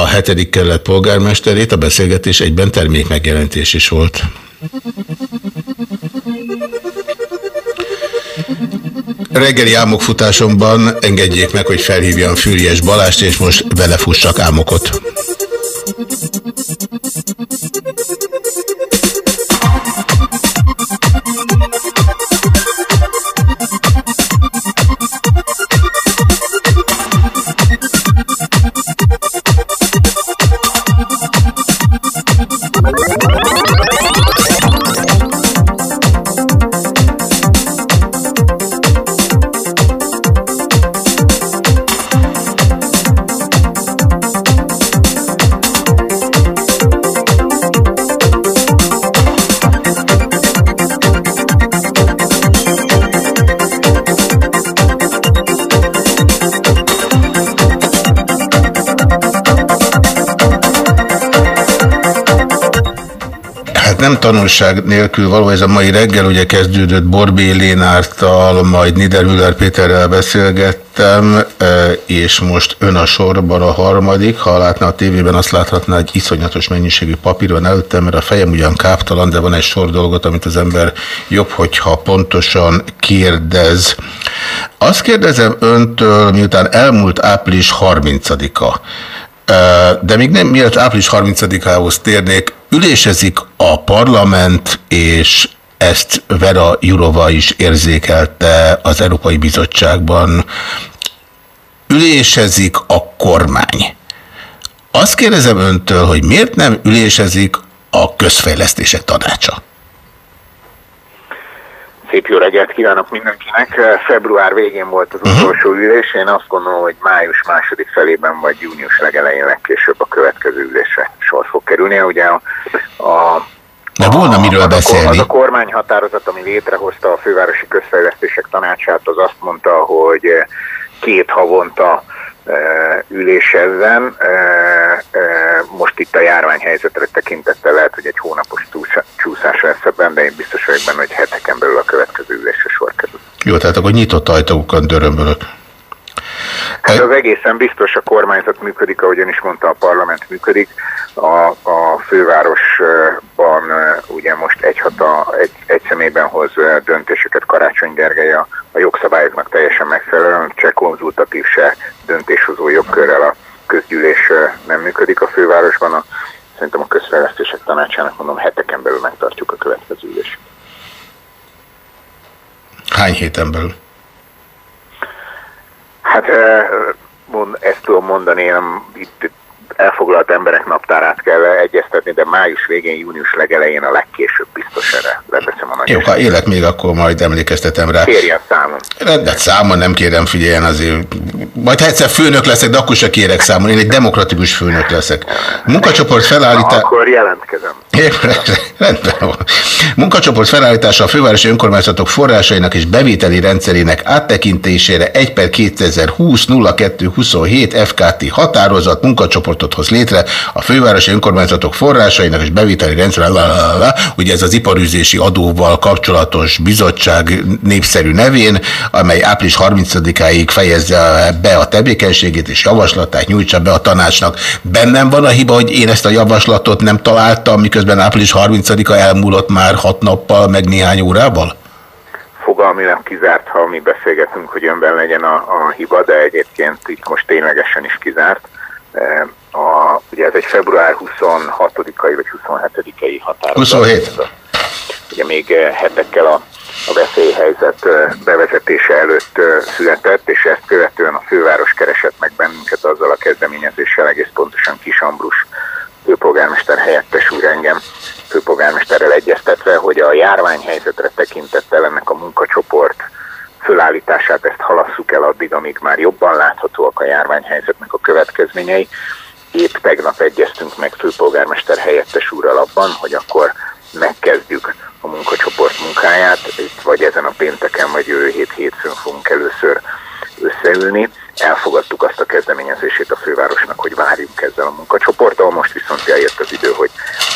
a hetedik kerület polgármesterét, a beszélgetés egyben termékmegjelentés is volt. Reggeli álmokfutásomban engedjék meg, hogy felhívjam Fűries Balást, és most vele fussak álmokot. Nem tanulság nélkül való, ez a mai reggel ugye kezdődött Borbé Lénártal, majd Niedermüller Péterrel beszélgettem, e, és most ön a sorban a harmadik. Ha látná a tévében, azt láthatná, egy iszonyatos mennyiségű papír van előttem, mert a fejem ugyan káptalan, de van egy sor dolgot, amit az ember jobb, hogyha pontosan kérdez. Azt kérdezem öntől, miután elmúlt április 30-a, de még nem, mielőtt április 30-ához térnék, ülésezik a parlament, és ezt Vera Jurova is érzékelte az Európai Bizottságban. Ülésezik a kormány. Azt kérdezem öntől, hogy miért nem ülésezik a közfejlesztések tanácsa? Szép jó reggelt kívánok mindenkinek. Február végén volt az mhm. utolsó ülés. Én azt gondolom, hogy május második felében vagy június legelején legkésőbb a következő ülésre sor fog kerülni. Ugye a, a de volna miről az beszélni. A, az a kormányhatározat, ami létrehozta a fővárosi közfejlesztések tanácsát, az azt mondta, hogy két havonta ülésezzen. Most itt a járványhelyzetre tekintettel lehet, hogy egy hónapos csúszás lesz ebben, de én biztos vagyok benne, hogy heteken belül a következő ülésre sor kerül. Jó, tehát akkor nyitott ajtókon dörömbölök. Hát az egészen biztos a kormányzat működik, ahogyan is mondta, a parlament működik. A, a fővárosban ugye most egy, hata, egy, egy személyben hoz döntéseket Karácsony Gergely a, a jogszabályoknak teljesen megfelelően, se konzultatív, se döntéshozó jogkörrel a közgyűlés nem működik a fővárosban. A, szerintem a közfejlesztések tanácsának mondom heteken belül megtartjuk a következő ülés. Hány héten belül? Hát mond, ezt tudom mondani, én itt elfoglalt emberek naptárát kell egyeztetni, de május végén, június legelején a legkésőbb biztos erre leteszem a nagy Jó, ha élek még, akkor majd emlékeztetem rá. Kérjen számon. Rendet számon nem kérem, figyeljen azért. Majd ha egyszer főnök leszek, de akkor se kérek számon. Én egy demokratikus főnök leszek. Munkacsoport felállítás... Akkor jelentkezem. Munkacsoport felállítása a fővárosi önkormányzatok forrásainak és bevételi rendszerének áttekintésére 1 per 2020 0227 FKT határozat munkacsoportot hoz létre a fővárosi önkormányzatok forrásainak és bevételi rendszer, ugye ez az iparűzési adóval kapcsolatos bizottság népszerű nevén, amely április 30-áig fejezze be a tevékenységét és javaslatát nyújtsa be a tanácsnak. Bennem van a hiba, hogy én ezt a javaslatot nem találtam, miközben április 30-a elmúlott már hat nappal, meg néhány órával? Fogalmilag kizárt, ha mi beszélgetünk, hogy önben legyen a, a hiba, de egyébként itt most ténylegesen is kizárt. E, a, ugye ez egy február 26-ai vagy 27-ai határozat. 27. Ugye még e, hetekkel a a veszélyhelyzet bevezetése előtt született, és ezt követően a főváros keresett meg bennünket azzal a kezdeményezéssel, egész pontosan Kis Ambrus főpolgármester helyettes úr engem főpolgármesterrel egyeztetve, hogy a járványhelyzetre tekintettel ennek a munkacsoport fölállítását, ezt halasszuk el addig, amíg már jobban láthatóak a járványhelyzetnek a következményei. Épp tegnap egyeztünk meg főpolgármester helyettes úrral abban, hogy akkor megkezdjük a munkacsoport munkáját, vagy ezen a pénteken, vagy jövő hét hétfőn fogunk először összeülni. Elfogadtuk azt a kezdeményezését a fővárosnak, hogy várjunk ezzel a munkacsoporttal, most viszont eljött az idő, hogy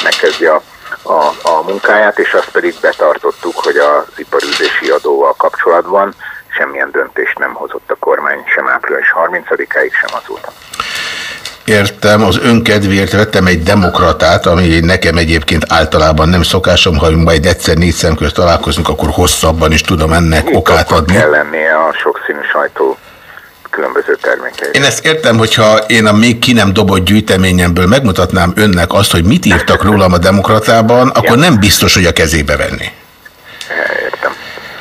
megkezdje a, a, a munkáját, és azt pedig betartottuk, hogy az iparűzési adóval kapcsolatban semmilyen döntést nem hozott a kormány sem április 30-áig, sem azóta értem, az önkedvéért vettem egy demokratát, ami nekem egyébként általában nem szokásom, ha majd egyszer négy szem közt találkozunk, akkor hosszabban is tudom ennek Mit okát adni. kell lennie a sokszínű sajtó különböző termékei. Én ezt értem, hogyha én a még ki nem dobott gyűjteményemből megmutatnám önnek azt, hogy mit írtak rólam a demokratában, akkor nem biztos, hogy a kezébe venni.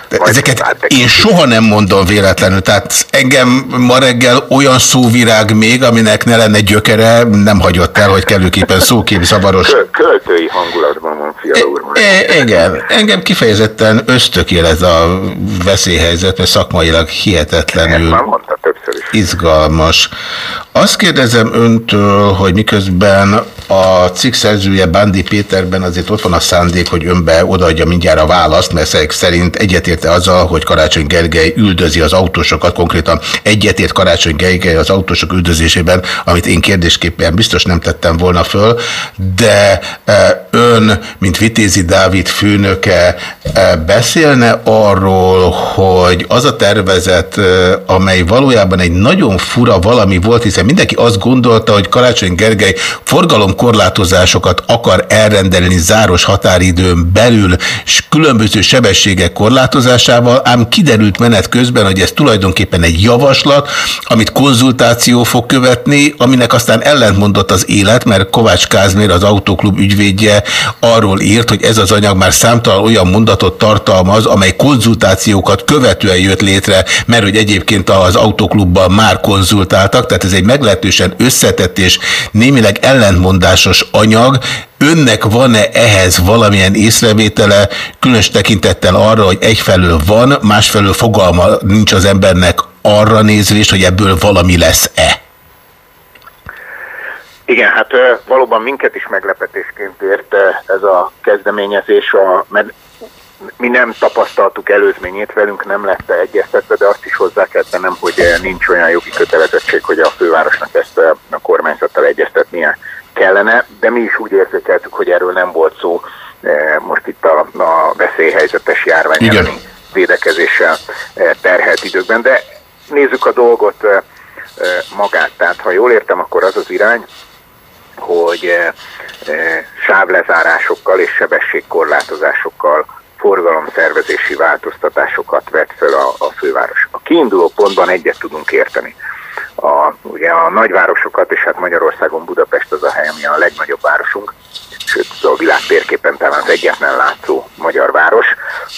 De ezeket én soha nem mondom véletlenül, tehát engem ma reggel olyan szóvirág még, aminek ne lenne gyökere, nem hagyott el, hogy kellőképpen szókép zavaros. Költői hangulatban van, fia úr. E, igen, engem kifejezetten ösztökél ez a veszélyhelyzet, mert szakmailag hihetetlenül izgalmas. Azt kérdezem öntől, hogy miközben a cikk szerzője Bandi Péterben azért ott van a szándék, hogy önbe odaadja mindjárt a választ, mert szerint egyetérte azzal, hogy Karácsony Gergely üldözi az autósokat, konkrétan egyetért Karácsony Gergely az autósok üldözésében, amit én kérdésképpen biztos nem tettem volna föl, de e, ön, mint Vitézi Dávid főnöke e, beszélne arról, hogy az a tervezet, e, amely valójában egy nagyon fura valami volt, hiszen mindenki azt gondolta, hogy Karácsony Gergely forgalomkorlátozásokat akar elrendelni záros határidőn belül, és különböző sebességek korlátozásával, ám kiderült menet közben, hogy ez tulajdonképpen egy javaslat, amit konzultáció fog követni, aminek aztán ellentmondott az élet, mert Kovács Kázmér, az autóklub ügyvédje arról írt, hogy ez az anyag már számtalan olyan mondatot tartalmaz, amely konzultációkat követően jött létre, mert hogy egyébként az autóklubban már konzultáltak, tehát ez egy meglehetősen összetett és némileg ellentmondásos anyag. Önnek van-e ehhez valamilyen észrevétele, különös tekintettel arra, hogy egyfelől van, másfelől fogalma nincs az embernek arra nézvés, hogy ebből valami lesz-e? Igen, hát valóban minket is meglepetésként érte ez a kezdeményezés, mert mi nem tapasztaltuk előzményét, velünk nem lett egyeztetve, de azt is hozzá kell tennem, hogy nincs olyan jogi kötelezettség, hogy a fővárosnak ezt a kormányzattal egyeztetnie kellene, de mi is úgy érzékeltük, hogy erről nem volt szó most itt a, a veszélyhelyzetes járvány elleni védekezéssel terhelt időkben, de nézzük a dolgot magát. Tehát ha jól értem, akkor az az irány, hogy sávlezárásokkal és sebességkorlátozásokkal forgalomszervezési változtatásokat vett fel a, a főváros. A kiinduló pontban egyet tudunk érteni. A, ugye a nagyvárosokat, és hát Magyarországon Budapest az a hely, ami a legnagyobb városunk, sőt a világ térképen talán az egyetlen látszó magyar város.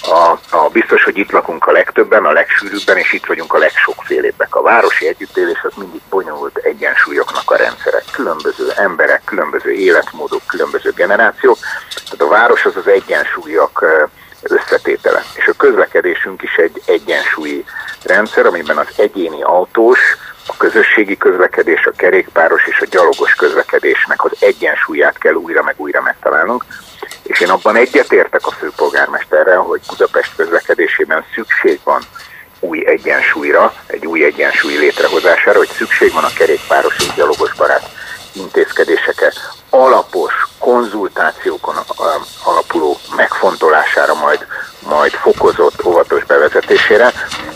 A, a biztos, hogy itt lakunk a legtöbben, a legsűrűbben, és itt vagyunk a legsokfélébbek. A városi együttélés az mindig bonyolult egyensúlyoknak a rendszerek. Különböző emberek, különböző életmódok, különböző generációk. Tehát a város az az egyensúlyok összetétele. És a közlekedésünk is egy egyensúlyi rendszer, amiben az egyéni autós, a közösségi közlekedés, a kerékpáros és a gyalogos közlekedésnek az egyensúlyát kell újra meg újra megtalálnunk. És én abban egyetértek a főpolgármesterrel, hogy Budapest közlekedésében szükség van új egyensúlyra, egy új egyensúly létrehozására, hogy szükség van a kerékpáros és gyalogos barát intézkedéseket alapos konzultációkon alapuló megfontolására, majd, majd fokozott, óvatos bevezetésére,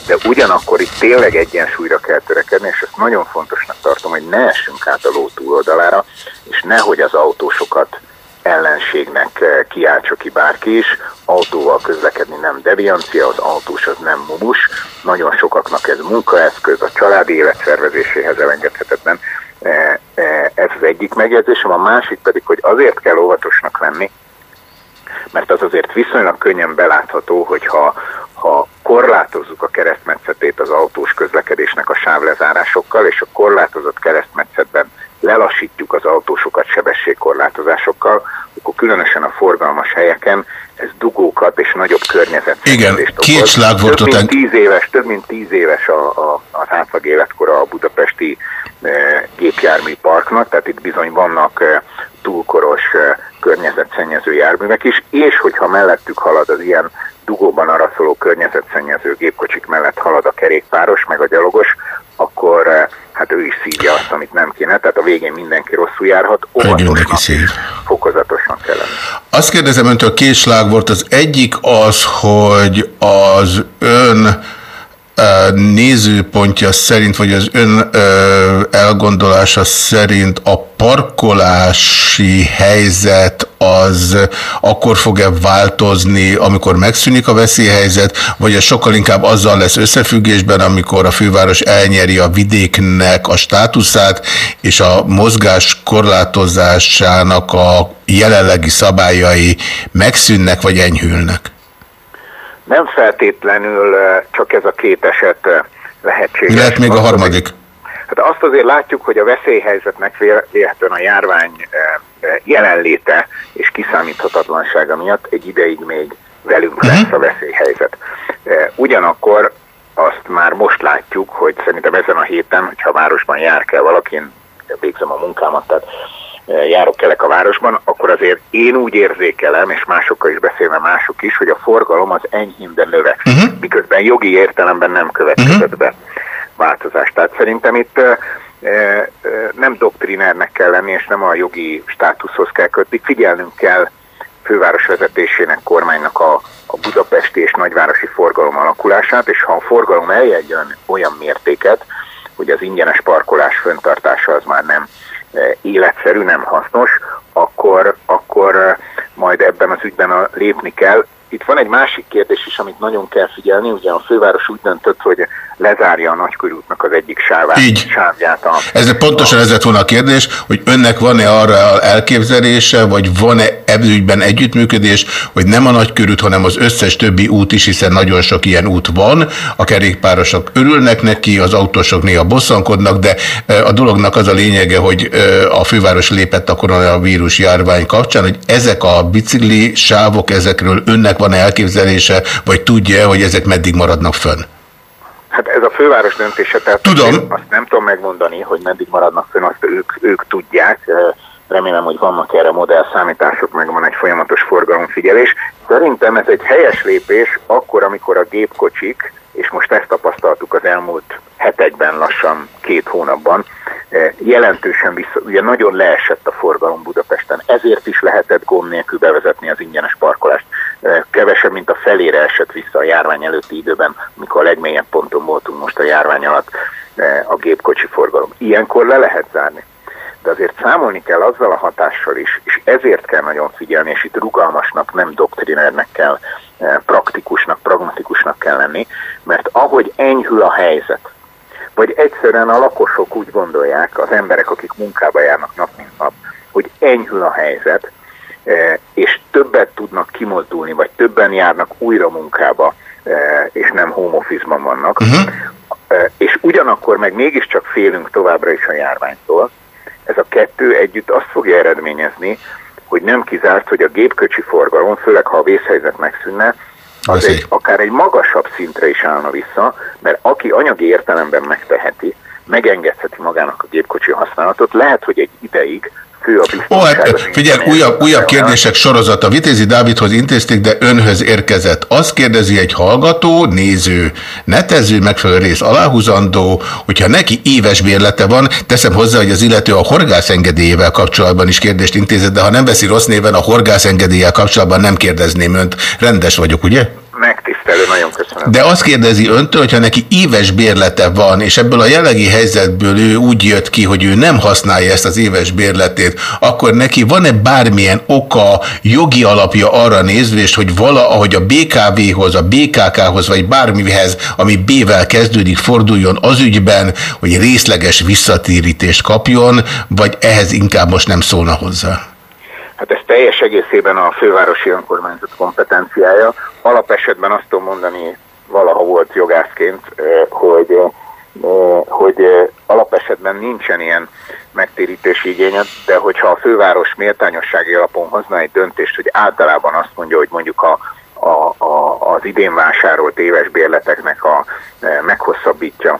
de ugyanakkor itt tényleg egyensúlyra kell törekedni, és ezt nagyon fontosnak tartom, hogy ne essünk át a ló túloldalára, és nehogy az autósokat ellenségnek kiáltsa ki bárki is. Autóval közlekedni nem deviancia, az autós az nem mumus. Nagyon sokaknak ez munkaeszköz, a családi élet szervezéséhez elengedhetetlen. E, e, ez az egyik megjegyzésem, a másik pedig, hogy azért kell óvatosnak lenni, mert az azért viszonylag könnyen belátható, hogyha ha korlátozzuk a keresztmetszetét az autós közlekedésnek a sávlezárásokkal, és a korlátozott keresztmetszetben lelassítjuk az autósokat sebességkorlátozásokkal, akkor különösen a forgalmas helyeken ez dugókat és nagyobb környezet. Igen, két slag volt több mint tíz éves, több mint tíz éves a, a, az átlag életkora a budapesti gépjármű parknak, tehát itt bizony vannak túlkoros környezetszennyező járművek is, és hogyha mellettük halad az ilyen dugóban araszoló környezetszennyező gépkocsik mellett halad a kerékpáros, meg a gyalogos, akkor hát ő is szívja azt, amit nem kéne, tehát a végén mindenki rosszul járhat, óvatosnak, fokozatosnak kell lenni. Azt kérdezem öntől, két slág volt. Az egyik az, hogy az ön nézőpontja szerint, vagy az ön elgondolása szerint a parkolási helyzet az akkor fog-e változni, amikor megszűnik a veszélyhelyzet, vagy ez sokkal inkább azzal lesz összefüggésben, amikor a főváros elnyeri a vidéknek a státuszát, és a mozgás korlátozásának a jelenlegi szabályai megszűnnek, vagy enyhülnek? Nem feltétlenül csak ez a két eset lehetséges. Lehet még a harmadik. Hát azt azért látjuk, hogy a veszélyhelyzetnek vélhetően a járvány jelenléte és kiszámíthatatlansága miatt egy ideig még velünk lesz mhm. a veszélyhelyzet. Ugyanakkor azt már most látjuk, hogy szerintem ezen a héten, hogyha a városban jár kell valakin, végzem a munkámat, tehát járok kelek a városban, akkor azért én úgy érzékelem, és másokkal is beszélve mások is, hogy a forgalom az enyhén, de növekszik, uh-huh. miközben jogi értelemben nem következett uh-huh. be változás. Tehát szerintem itt nem doktrinernek kell lenni, és nem a jogi státuszhoz kell kötni. Figyelnünk kell főváros vezetésének, kormánynak a, a budapesti és nagyvárosi forgalom alakulását, és ha a forgalom eljegy olyan mértéket, hogy az ingyenes parkolás föntartása az már nem életszerű, nem hasznos, akkor, akkor majd ebben az ügyben lépni kell. Itt van egy másik kérdés is, amit nagyon kell figyelni. Ugye a főváros úgy döntött, hogy lezárja a nagykörútnak az egyik sávát, Így. sávját. A, Ez pontosan a... ez lett volna a kérdés, hogy önnek van-e arra elképzelése, vagy van-e ebben együttműködés, hogy nem a nagykörút, hanem az összes többi út is, hiszen nagyon sok ilyen út van, a kerékpárosok örülnek neki, az autósok néha bosszankodnak, de e, a dolognak az a lényege, hogy e, a főváros lépett a koronavírus járvány kapcsán, hogy ezek a bicikli sávok, ezekről önnek van-e elképzelése, vagy tudja, hogy ezek meddig maradnak fönn? Hát ez a főváros döntése, tehát tudom. Én azt nem tudom megmondani, hogy meddig maradnak fönn, azt ők, ők tudják. Remélem, hogy vannak erre modell számítások, meg van egy folyamatos forgalomfigyelés. Szerintem ez egy helyes lépés akkor, amikor a gépkocsik, és most ezt tapasztaltuk az elmúlt hetekben, lassan két hónapban, jelentősen vissza, ugye nagyon leesett a forgalom Budapesten, ezért is lehetett gond nélkül bevezetni az ingyenes parkolást. Kevesebb, mint a felére esett vissza a járvány előtti időben, amikor a legmélyebb ponton voltunk most a járvány alatt a gépkocsi forgalom. Ilyenkor le lehet zárni. De azért számolni kell azzal a hatással is, és ezért kell nagyon figyelni, és itt rugalmasnak, nem doktrinernek kell, praktikusnak, pragmatikusnak kell lenni, mert ahogy enyhül a helyzet, vagy egyszerűen a lakosok úgy gondolják, az emberek, akik munkába járnak nap mint nap, hogy enyhül a helyzet, és többet tudnak kimozdulni, vagy többen járnak újra munkába, e, és nem home office-ban vannak, uh-huh. és ugyanakkor meg mégiscsak félünk továbbra is a járványtól, ez a kettő együtt azt fogja eredményezni, hogy nem kizárt, hogy a gépkocsi forgalom, főleg ha a vészhelyzet megszűnne, az egy, akár egy magasabb szintre is állna vissza, mert aki anyagi értelemben megteheti, megengedheti magának a gépkocsi használatot, lehet, hogy egy ideig fő a Ó, hát figyelj, újabb, újabb kérdések sorozata. Vitézi Dávidhoz intézték, de önhöz érkezett. Azt kérdezi egy hallgató, néző, netező, megfelelő rész aláhúzandó, hogyha neki éves bérlete van, teszem hozzá, hogy az illető a horgász engedélyével kapcsolatban is kérdést intézett, de ha nem veszi rossz néven, a horgász engedéllyel kapcsolatban nem kérdezném önt. Rendes vagyok, ugye? Megtisztelő, nagyon köszönöm. De azt kérdezi öntől, hogyha neki éves bérlete van, és ebből a jellegi helyzetből ő úgy jött ki, hogy ő nem használja ezt az éves bérletét, akkor neki van-e bármilyen oka, jogi alapja arra nézvést, hogy vala, ahogy a BKV-hoz, a BKK-hoz, vagy bármihez, ami B-vel kezdődik, forduljon az ügyben, hogy részleges visszatérítést kapjon, vagy ehhez inkább most nem szólna hozzá? Hát ez teljes egészében a fővárosi önkormányzat kompetenciája. Alapesetben azt tudom mondani, valaha volt jogászként, hogy, hogy alapesetben nincsen ilyen megtérítési igénye, de hogyha a főváros méltányossági alapon hozna egy döntést, hogy általában azt mondja, hogy mondjuk a, a, a, az idén vásárolt éves bérleteknek a, meghosszabbítja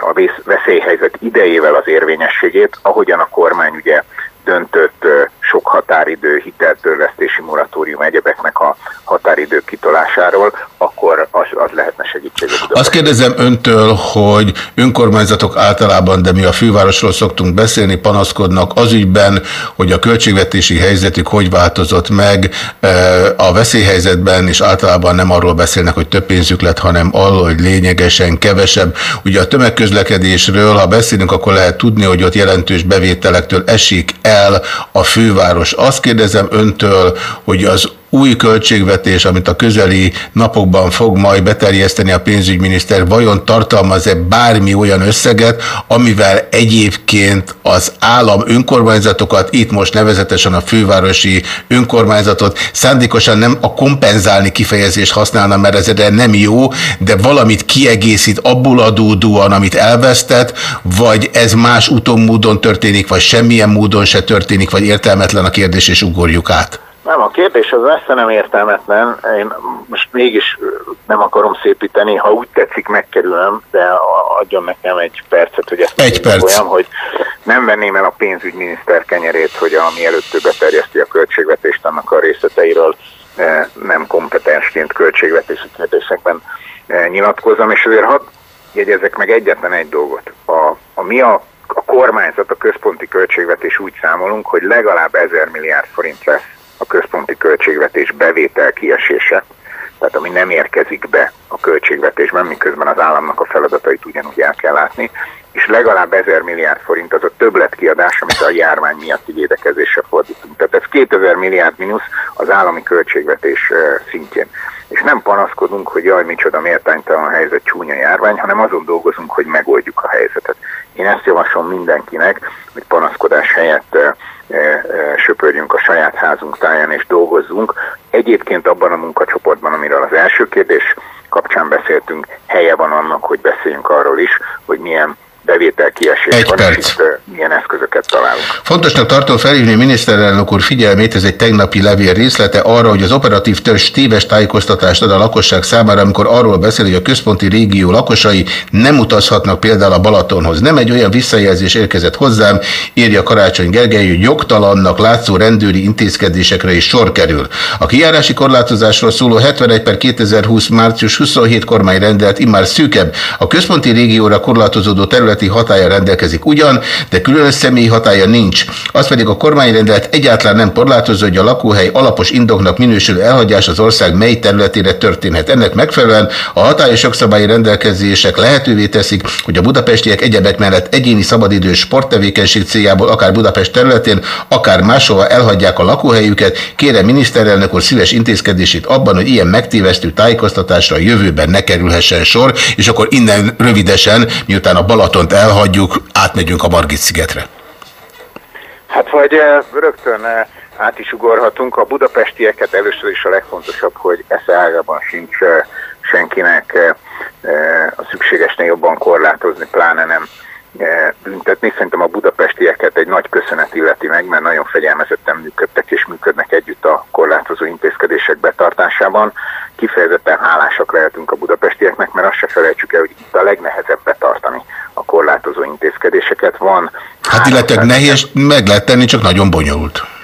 a veszélyhelyzet idejével az érvényességét, ahogyan a kormány ugye döntött sok határidő hiteltörlesztési moratórium egyebeknek a határidő kitolásáról, akkor az, az lehetne segítség. Azt kérdezem öntől, hogy önkormányzatok általában, de mi a fővárosról szoktunk beszélni, panaszkodnak az ügyben, hogy a költségvetési helyzetük hogy változott meg a veszélyhelyzetben, és általában nem arról beszélnek, hogy több pénzük lett, hanem arról, hogy lényegesen kevesebb. Ugye a tömegközlekedésről, ha beszélünk, akkor lehet tudni, hogy ott jelentős bevételektől esik el a főváros. Azt kérdezem öntől, hogy az új költségvetés, amit a közeli napokban fog majd beterjeszteni a pénzügyminiszter, vajon tartalmaz-e bármi olyan összeget, amivel egyébként az állam önkormányzatokat, itt most nevezetesen a fővárosi önkormányzatot szándékosan nem a kompenzálni kifejezést használna, mert ez erre nem jó, de valamit kiegészít abból adódóan, amit elvesztett, vagy ez más úton, módon történik, vagy semmilyen módon se történik, vagy értelmetlen a kérdés, és ugorjuk át. Nem, a kérdés az messze nem értelmetlen. Én most mégis nem akarom szépíteni, ha úgy tetszik, megkerülöm, de adjon nekem egy percet, hogy ezt egy perc. olyan, hogy nem venném el a pénzügyminiszter kenyerét, hogy ami előtt ő beterjeszti a költségvetést, annak a részleteiről nem kompetensként költségvetési kérdésekben nyilatkozom, és azért hadd jegyezek meg egyetlen egy dolgot. A, a mi a, a kormányzat, a központi költségvetés úgy számolunk, hogy legalább 1000 milliárd forint lesz a központi költségvetés bevétel kiesése, tehát ami nem érkezik be a költségvetésben, miközben az államnak a feladatait ugyanúgy el kell látni, és legalább 1000 milliárd forint az a többletkiadás, amit a járvány miatti védekezésre fordítunk. Tehát ez 2000 milliárd mínusz az állami költségvetés szintjén. És nem panaszkodunk, hogy jaj, micsoda méltánytalan helyzet, csúnya járvány, hanem azon dolgozunk, hogy megoldjuk a helyzetet. Én ezt javaslom mindenkinek, hogy panaszkodás helyett söpörjünk a saját házunk táján és dolgozzunk. Egyébként abban a munkacsoportban, amiről az első kérdés kapcsán beszéltünk, helye van annak, hogy beszéljünk arról is, hogy milyen bevételkiesés Egy van, perc. és itt milyen eszközöket találunk. Fontosnak tartom felhívni miniszterelnök úr figyelmét, ez egy tegnapi levél részlete arra, hogy az operatív törzs téves tájékoztatást ad a lakosság számára, amikor arról beszél, hogy a központi régió lakosai nem utazhatnak például a Balatonhoz. Nem egy olyan visszajelzés érkezett hozzám, írja Karácsony Gergely, hogy jogtalannak látszó rendőri intézkedésekre is sor kerül. A kijárási korlátozásról szóló 71 per 2020 március 27 kormányrendelt immár szűkebb. A központi régióra korlátozódó terület területi hatája rendelkezik ugyan, de különös személyi hatája nincs. Az pedig a kormányrendelet egyáltalán nem korlátozza, hogy a lakóhely alapos indoknak minősülő elhagyás az ország mely területére történhet. Ennek megfelelően a hatályos jogszabályi rendelkezések lehetővé teszik, hogy a budapestiek egyebek mellett egyéni szabadidő sporttevékenység céljából akár Budapest területén, akár máshova elhagyják a lakóhelyüket. Kérem miniszterelnök úr szíves intézkedését abban, hogy ilyen megtévesztő tájékoztatásra a jövőben ne kerülhessen sor, és akkor innen rövidesen, miután a Balaton Balatont elhagyjuk, átmegyünk a Margit-szigetre. Hát vagy rögtön át is ugorhatunk. A budapestieket először is a legfontosabb, hogy esze ágában sincs senkinek a szükségesnél jobban korlátozni, pláne nem E, büntetni. Szerintem a budapestieket egy nagy köszönet illeti meg, mert nagyon fegyelmezetten működtek és működnek együtt a korlátozó intézkedések betartásában. Kifejezetten hálásak lehetünk a budapestieknek, mert azt se felejtsük el, hogy itt a legnehezebb betartani a korlátozó intézkedéseket. Van. Hát illetve nehéz meg lehet tenni, csak nagyon bonyolult.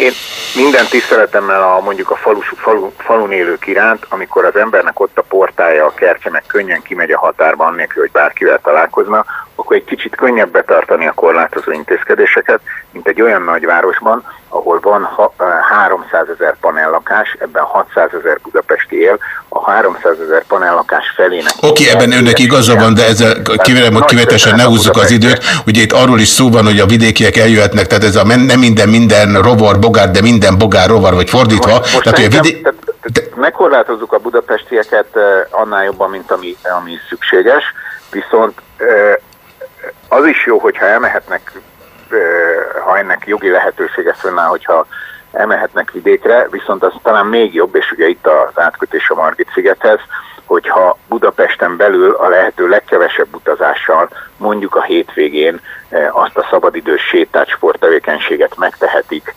Én minden tiszteletemmel a mondjuk a falu, falu, falun élők iránt, amikor az embernek ott a portája, a kertje, meg könnyen kimegy a határba, annélkül, hogy bárkivel találkozna, akkor egy kicsit könnyebb betartani a korlátozó intézkedéseket, mint egy olyan nagyvárosban, ahol van ha, 300 ezer panellakás, ebben 600 ezer budapesti él, a 300 ezer panellakás felének. Oké, okay, ebben önnek igaza van, de ezzel kivérem, hogy kivetesen ne húzzuk az időt. Ugye itt arról is szó van, hogy a vidékiek eljöhetnek, tehát ez a nem minden minden rovar bogár, de minden bogár rovar, vagy fordítva. Most, most tehát, hogy a vidé... megkorlátozzuk a budapestieket annál jobban, mint ami, ami szükséges, viszont az is jó, hogyha elmehetnek, ha ennek jogi lehetősége fönnáll, hogyha elmehetnek vidékre, viszont az talán még jobb, és ugye itt az átkötés a Margit szigethez, hogyha Budapesten belül a lehető legkevesebb utazással mondjuk a hétvégén azt a szabadidős sétát, sporttevékenységet megtehetik,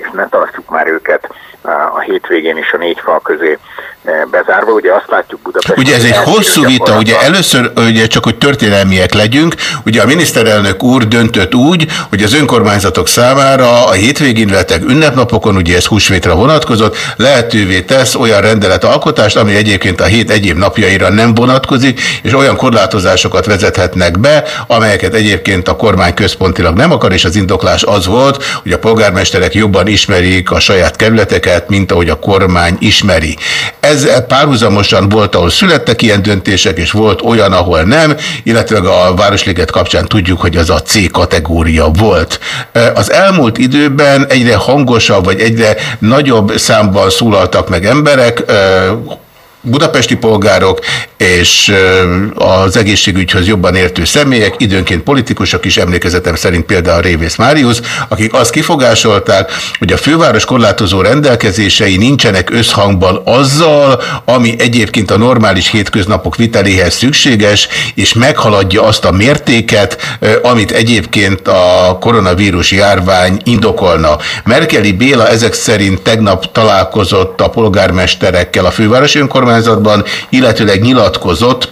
és ne tartjuk már őket a hétvégén is a négy fal közé bezárva. Ugye azt látjuk Budapesten. Ugye ez egy hosszú vita, ugye először, ugye csak hogy történelmiek legyünk, ugye a miniszterelnök úr döntött úgy, hogy az önkormányzatok számára a hétvégén, illetve ünnepnapokon, ugye ez húsvétra vonatkozott, lehetővé tesz olyan rendeletalkotást, ami egyébként a hét egyéb napjaira nem vonatkozik, és olyan korlátozásokat vezethetnek be, amelyeket egyébként a kormány központilag nem akar, és az indoklás az volt, hogy a polgármesterek jobban ismerik a saját kerületeket, mint ahogy a kormány ismeri. Ez párhuzamosan volt, ahol születtek ilyen döntések, és volt olyan, ahol nem, illetve a Városliget kapcsán tudjuk, hogy az a C kategória volt. Az elmúlt időben egyre hangosabb, vagy egyre nagyobb számban szólaltak meg emberek, budapesti polgárok és az egészségügyhöz jobban értő személyek, időnként politikusok is, emlékezetem szerint például Révész Máriusz, akik azt kifogásolták, hogy a főváros korlátozó rendelkezései nincsenek összhangban azzal, ami egyébként a normális hétköznapok viteléhez szükséges, és meghaladja azt a mértéket, amit egyébként a koronavírus járvány indokolna. Merkeli Béla ezek szerint tegnap találkozott a polgármesterekkel a fővárosi önkormányzatban, önkormányzatban, illetőleg nyilatkozott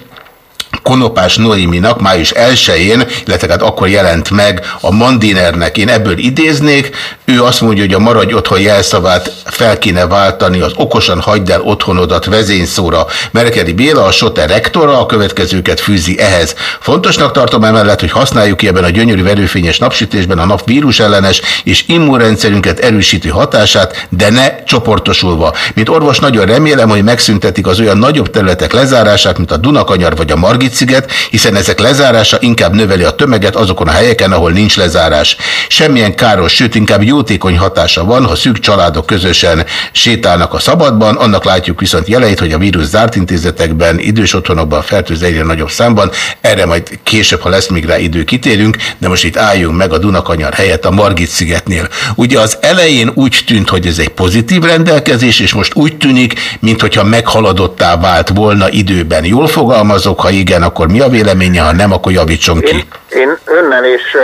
Konopás Noéminak május 1-én, illetve hát akkor jelent meg a Mandinernek. Én ebből idéznék, ő azt mondja, hogy a maradj otthon jelszavát fel kéne váltani, az okosan hagyd el otthonodat vezényszóra. Merkeli Béla, a SOTE rektora, a következőket fűzi ehhez. Fontosnak tartom emellett, hogy használjuk ki ebben a gyönyörű verőfényes napsütésben a nap vírus ellenes és immunrendszerünket erősítő hatását, de ne csoportosulva. Mint orvos nagyon remélem, hogy megszüntetik az olyan nagyobb területek lezárását, mint a Dunakanyar vagy a Margit sziget, hiszen ezek lezárása inkább növeli a tömeget azokon a helyeken, ahol nincs lezárás. Semmilyen káros, sőt inkább jótékony hatása van, ha szűk családok közösen sétálnak a szabadban, annak látjuk viszont jeleit, hogy a vírus zárt intézetekben, idős otthonokban fertőz egyre nagyobb számban. Erre majd később, ha lesz még rá idő, kitérünk, de most itt álljunk meg a Dunakanyar helyett a Margit szigetnél. Ugye az elején úgy tűnt, hogy ez egy pozitív rendelkezés, és most úgy tűnik, mintha meghaladottá vált volna időben. Jól fogalmazok, ha igen, akkor mi a véleménye, ha nem, akkor javítson ki. Én, én önnel és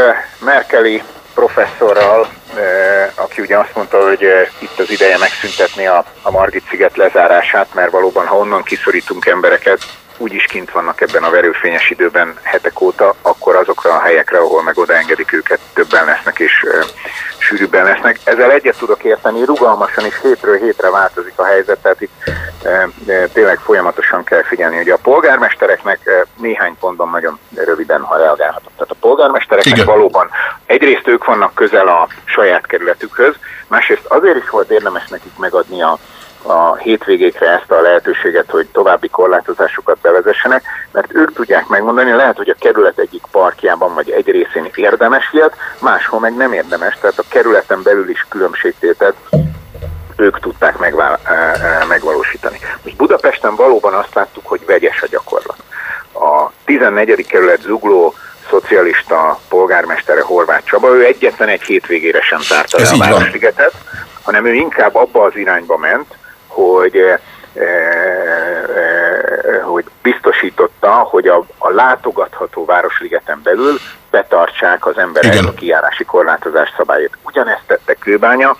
Merkeli professzorral, aki ugye azt mondta, hogy itt az ideje megszüntetni a, a Margit sziget lezárását, mert valóban, ha onnan kiszorítunk embereket, úgyis kint vannak ebben a verőfényes időben hetek óta, akkor azokra a helyekre, ahol meg odaengedik őket, többen lesznek és e, sűrűbben lesznek. Ezzel egyet tudok érteni, rugalmasan is hétről hétre változik a helyzet, tehát itt e, e, tényleg folyamatosan kell figyelni. Ugye a polgármestereknek e, néhány pontban nagyon röviden, ha reagálhatok. Tehát a polgármestereknek Igen. valóban egyrészt ők vannak közel a saját kerületükhöz, másrészt azért is volt érdemes nekik megadni a a hétvégékre ezt a lehetőséget, hogy további korlátozásokat bevezessenek, mert ők tudják megmondani, lehet, hogy a kerület egyik parkjában vagy egy részén érdemes ilyet, máshol meg nem érdemes, tehát a kerületen belül is különbségtétet ők tudták megvál, e, e, megvalósítani. Most Budapesten valóban azt láttuk, hogy vegyes a gyakorlat. A 14. kerület zugló szocialista polgármestere Horváth Csaba, ő egyetlen egy hétvégére sem tárta le a Városligetet, hanem ő inkább abba az irányba ment, hogy, eh, eh, hogy biztosította, hogy a, a látogatható Városligeten belül betartsák az emberek Igen. a kijárási korlátozás szabályát. Ugyanezt tette Kőbánya,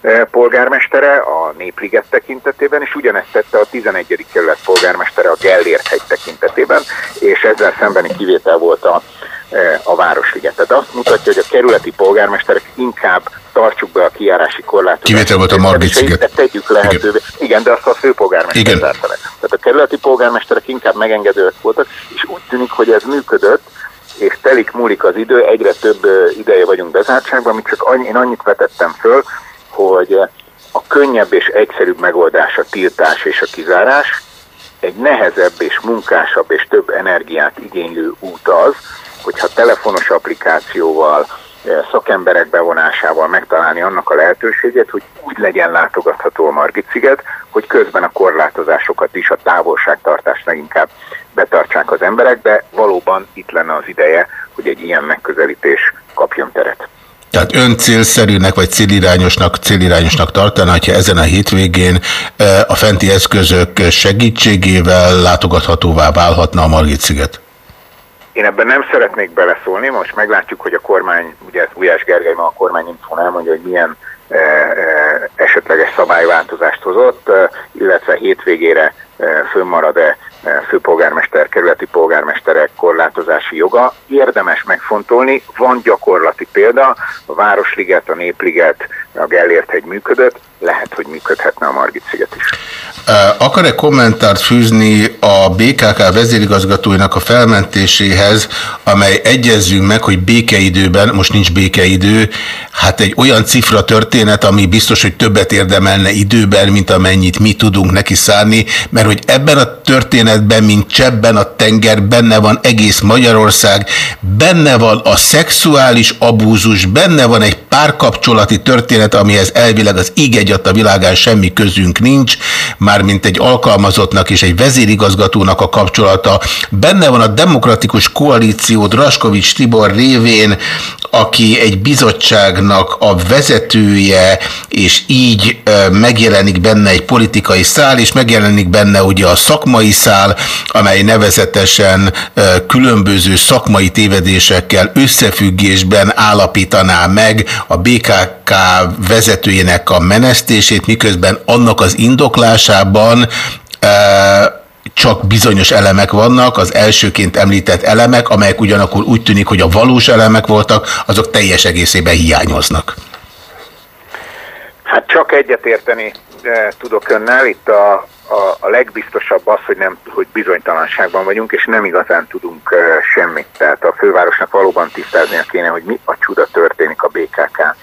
eh, polgármestere a Népliget tekintetében, és ugyanezt tette a 11. kerület polgármestere a Gellért hegy tekintetében, és ezzel szembeni kivétel volt a, eh, a Városliget. Tehát azt mutatja, hogy a kerületi polgármesterek inkább tartsuk be a kijárási korlátozást. Kivétel volt a Margit sziget. De tegyük lehetővé. Igen. Igen, de azt a főpolgármester Igen. Tehát a kerületi polgármesterek inkább megengedőek voltak, és úgy tűnik, hogy ez működött, és telik múlik az idő, egyre több ideje vagyunk bezártságban, amit csak annyi, én annyit vetettem föl, hogy a könnyebb és egyszerűbb megoldás a tiltás és a kizárás, egy nehezebb és munkásabb és több energiát igénylő út az, hogyha telefonos applikációval, szakemberek bevonásával megtalálni annak a lehetőséget, hogy úgy legyen látogatható a Margit-sziget, hogy közben a korlátozásokat is, a távolságtartást leginkább betartsák az emberek, valóban itt lenne az ideje, hogy egy ilyen megközelítés kapjon teret. Tehát ön célszerűnek vagy célirányosnak, célirányosnak tartaná, hogyha ezen a hétvégén a fenti eszközök segítségével látogathatóvá válhatna a Margit-sziget? Én ebben nem szeretnék beleszólni, most meglátjuk, hogy a kormány, ugye ez Gulyás Gergely ma a kormányinfón elmondja, hogy milyen e, e, esetleges szabályváltozást hozott, e, illetve hétvégére fönnmarad-e főpolgármester, kerületi polgármesterek korlátozási joga. Érdemes megfontolni, van gyakorlati példa, a Városliget, a Népliget, a Gellért-hegy működött, lehet, hogy működhetne a Margit-sziget is. Eh, Akar-e kommentárt fűzni a BKK vezérigazgatóinak a felmentéséhez, amely egyezzünk meg, hogy békeidőben, most nincs békeidő, hát egy olyan cifra történet, ami biztos, hogy többet érdemelne időben, mint amennyit mi tudunk neki szállni, mert hogy ebben a történetben, mint csebben a tenger, benne van egész Magyarország, benne van a szexuális abúzus, benne van egy párkapcsolati történet, amihez elvileg az íg egyat a világán semmi közünk nincs, mármint egy alkalmazottnak és egy vezérigazgatónak a kapcsolata. Benne van a demokratikus koalíció Draskovics Tibor révén, aki egy bizottságnak a vezetője, és így megjelenik benne egy politikai szál, és megjelenik benne ugye a szakmai szál, amely nevezetesen különböző szakmai tévedésekkel összefüggésben állapítaná meg a BKK vezetőjének a menesztését, miközben annak az indoklásában csak bizonyos elemek vannak, az elsőként említett elemek, amelyek ugyanakkor úgy tűnik, hogy a valós elemek voltak, azok teljes egészében hiányoznak. Hát csak egyetérteni tudok önnel, itt a, a, a legbiztosabb az, hogy, nem, hogy bizonytalanságban vagyunk, és nem igazán tudunk eh, semmit. Tehát a fővárosnak valóban tisztáznia kéne, hogy mi a csuda történik a BKK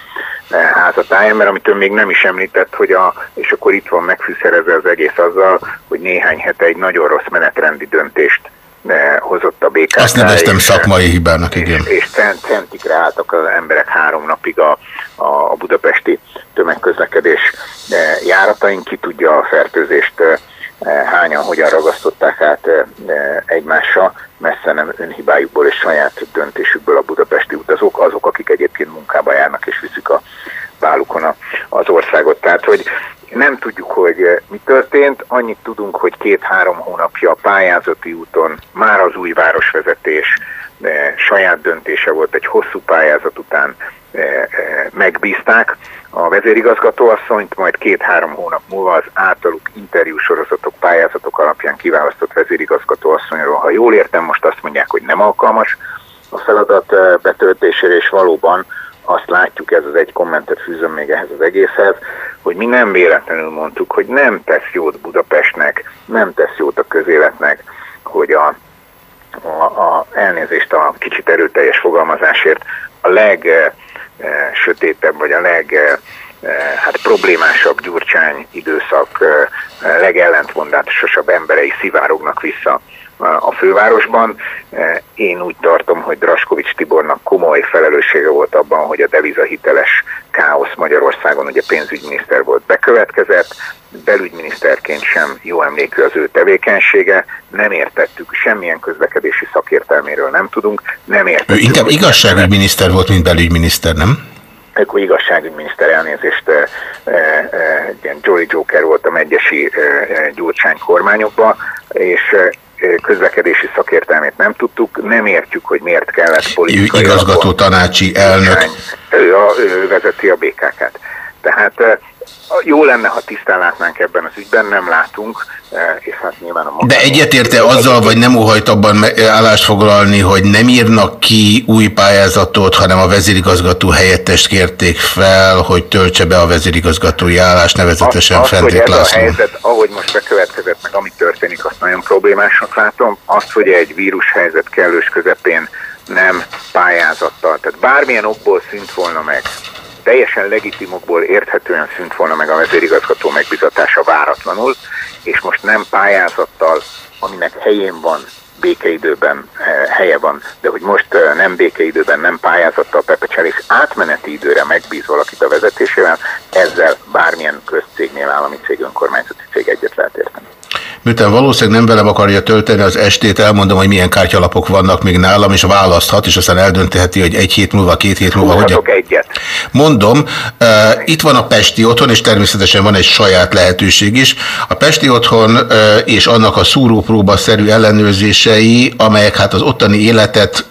házatáján, mert amit ön még nem is említett, hogy a, és akkor itt van megfűszerezve az egész azzal, hogy néhány hete egy nagyon rossz menetrendi döntést hozott a BKK. Azt neveztem és- szakmai hibának, igen. és cent, centikre álltak az emberek három napig a, a, a budapesti tömegközlekedés eh, járatain. Ki tudja a fertőzést eh, eh, hányan, hogyan ragasztották át egymásra, messze nem önhibájukból és saját döntésükből a budapesti utazók, azok, akik egyébként munkába járnak és viszik a vállukon az országot. Tehát, hogy nem tudjuk, hogy eh, mi történt, annyit tudunk, hogy két-három hónapja pályázati úton már az új városvezetés eh, saját döntése volt, egy hosszú pályázat után eh, megbízták a vezérigazgatóasszonyt, majd két-három hónap múlva az általuk interjú sorozatok, pályázatok alapján kiválasztott vezérigazgatóasszonyról, ha jól értem, most azt mondják, hogy nem alkalmas a feladat betöltésére, és valóban azt látjuk, ez az egy kommentet fűzöm még ehhez az egészhez, hogy mi nem véletlenül mondtuk, hogy nem tesz jót Budapestnek, nem tesz jót a közéletnek, hogy a, a, a elnézést a kicsit erőteljes fogalmazásért a legsötétebb, vagy a leg eh, eh, hát problémásabb gyurcsány időszak eh, legellentmondásosabb emberei szivárognak vissza a fővárosban. Eh, Én úgy tartom, hogy Draskovics Tibornak komoly felelőssége volt abban, hogy a devizahiteles káosz Magyarországon, ugye pénzügyminiszter volt, bekövetkezett, belügyminiszterként sem jó emlékű az ő tevékenysége, nem értettük, semmilyen közlekedési szakértelméről nem tudunk, nem Ő értettük. inkább hogy- igazságügyminiszter volt, mint belügyminiszter, nem? Akkor igazságügyminiszter elnézést, eh, eh, eh, ilyen Jolly Joker volt a megyesi eh, eh, gyurcsány kormányokban, és eh, közlekedési szakértelmét nem tudtuk, nem értjük, hogy miért kellett Ő politikai igazgató alapon- tanácsi elnök. Ő, a, ő vezeti a BKK-t. Tehát eh, jó lenne, ha tisztán látnánk ebben az ügyben, nem látunk, eh, és hát nyilván a De egyetérte azzal, vagy nem óhajt abban állást foglalni, hogy nem írnak ki új pályázatot, hanem a vezérigazgató helyettest kérték fel, hogy töltse be a vezérigazgatói állást, nevezetesen azt, hogy Fendrik ez a helyzet, ahogy most bekövetkezett, meg ami történik, azt nagyon problémásnak látom. Azt, hogy egy vírushelyzet kellős közepén nem pályázattal, tehát bármilyen okból szűnt volna meg, teljesen legitimokból érthetően szűnt volna meg a vezérigazgató megbizatása váratlanul, és most nem pályázattal, aminek helyén van békeidőben eh, helye van, de hogy most eh, nem békeidőben, nem pályázattal pepecsel, és átmeneti időre megbíz valakit a vezetésével, ezzel bármilyen közcégnél, állami cég, önkormányzati cég egyet lehet érteni. Miután valószínűleg nem velem akarja tölteni az estét, elmondom, hogy milyen kártyalapok vannak még nálam, és választhat, és aztán eldöntheti, hogy egy hét múlva, két hét múlva, hogy... Egyet. Mondom, uh, itt van a Pesti otthon, és természetesen van egy saját lehetőség is. A Pesti otthon uh, és annak a szúrópróba-szerű ellenőrzései, amelyek hát az ottani életet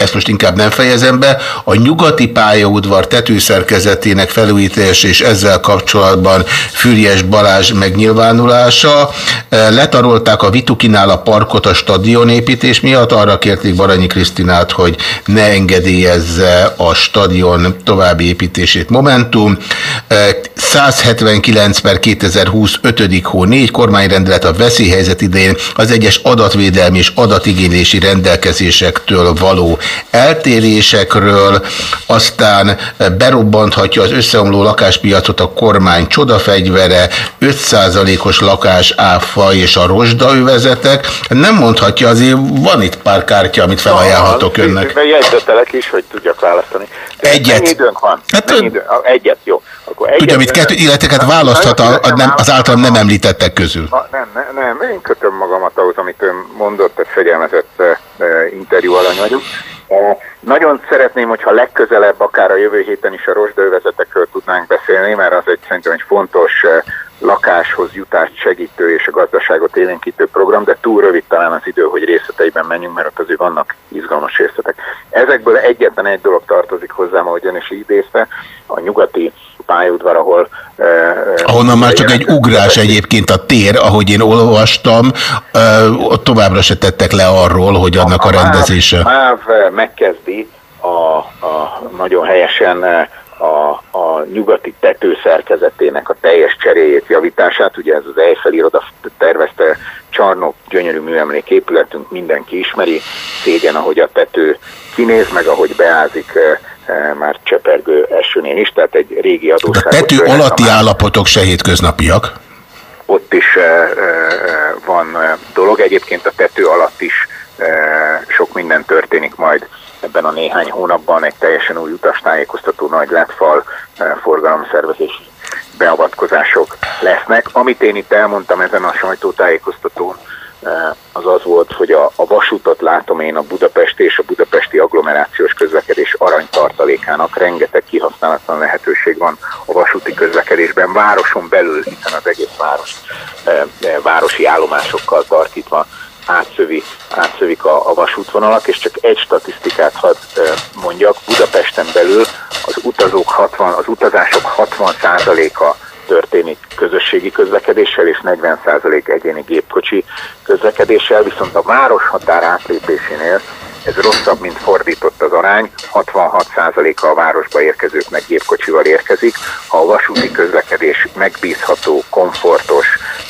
ezt most inkább nem fejezem be, a nyugati pályaudvar tetőszerkezetének felújítása és ezzel kapcsolatban Füriyes Balázs megnyilvánulása. E, Letarolták a Vitukinál a parkot a stadionépítés miatt, arra kérték Baranyi Krisztinát, hogy ne engedélyezze a stadion további építését Momentum. E, 179 per 2020 5. hó 4 kormányrendelet a veszélyhelyzet idején az egyes adatvédelmi és adatigénylési rendelkezésektől való eltérésekről, aztán berobbanthatja az összeomló lakáspiacot a kormány csodafegyvere, 5%-os lakás áfa és a rozsdaövezetek. Nem mondhatja, azért van itt pár kártya, amit felajánlhatok önnek. Jegyzetelek is, hogy tudjak választani. Egyet. Mennyi időnk van? Hát Mennyi idő? Egyet, jó. Akkor egyet, Tudja, mit kettő, illeteket választhat a, a nem, az általam nem említettek közül. Nem, nem, nem, én kötöm magamat ahhoz, amit ön mondott, egy fegyelmezett interjú alany vagyok. Nagyon szeretném, hogyha legközelebb, akár a jövő héten is a rozsdaövezetekről tudnánk beszélni, mert az egy szerintem egy fontos lakáshoz jutást segítő és a gazdaságot élénkítő program, de túl rövid talán az idő, hogy részleteiben menjünk, mert ott azért vannak izgalmas részletek. Ezekből egyetlen egy dolog tartozik hozzám, ahogy ön is idézte, a nyugati pályaudvar, ahol... Ahonnan már csak egy ugrás egyébként a tér, ahogy én olvastam, továbbra se tettek le arról, hogy annak a rendezése. MÁV megkezdi a, a nagyon helyesen a, a nyugati tetőszerkezetének a teljes cseréjét, javítását. Ugye ez az Eiffel iroda tervezte csarnok, gyönyörű műemléképületünk, mindenki ismeri. Szégyen, ahogy a tető kinéz, meg ahogy beázik már csepergő esőnél is, tehát egy régi adószágot. A tető alatti állapotok se hétköznapiak. Ott is van dolog, egyébként a tető alatt is sok minden történik majd ebben a néhány hónapban, egy teljesen új utastájékoztató nagy letfal, forgalomszervezési beavatkozások lesznek. Amit én itt elmondtam ezen a sajtótájékoztatón, az az volt, hogy a, a vasútot látom én a budapesti és a budapesti agglomerációs közlekedés aranytartalékának. Rengeteg kihasználatlan lehetőség van a vasúti közlekedésben, városon belül, hiszen az egész város e, e, városi állomásokkal tartítva átszövi, átszövik a, a vasútvonalak, és csak egy statisztikát hadd e, mondjak, Budapesten belül az utazók 60, az utazások 60%-a történik közösségi közlekedéssel és 40% egyéni gépkocsi közlekedéssel, viszont a városhatár átlépésénél ez rosszabb, mint fordított az arány, 66%-a a városba érkezőknek gépkocsival érkezik. Ha a vasúti közlekedés megbízható, komfortos,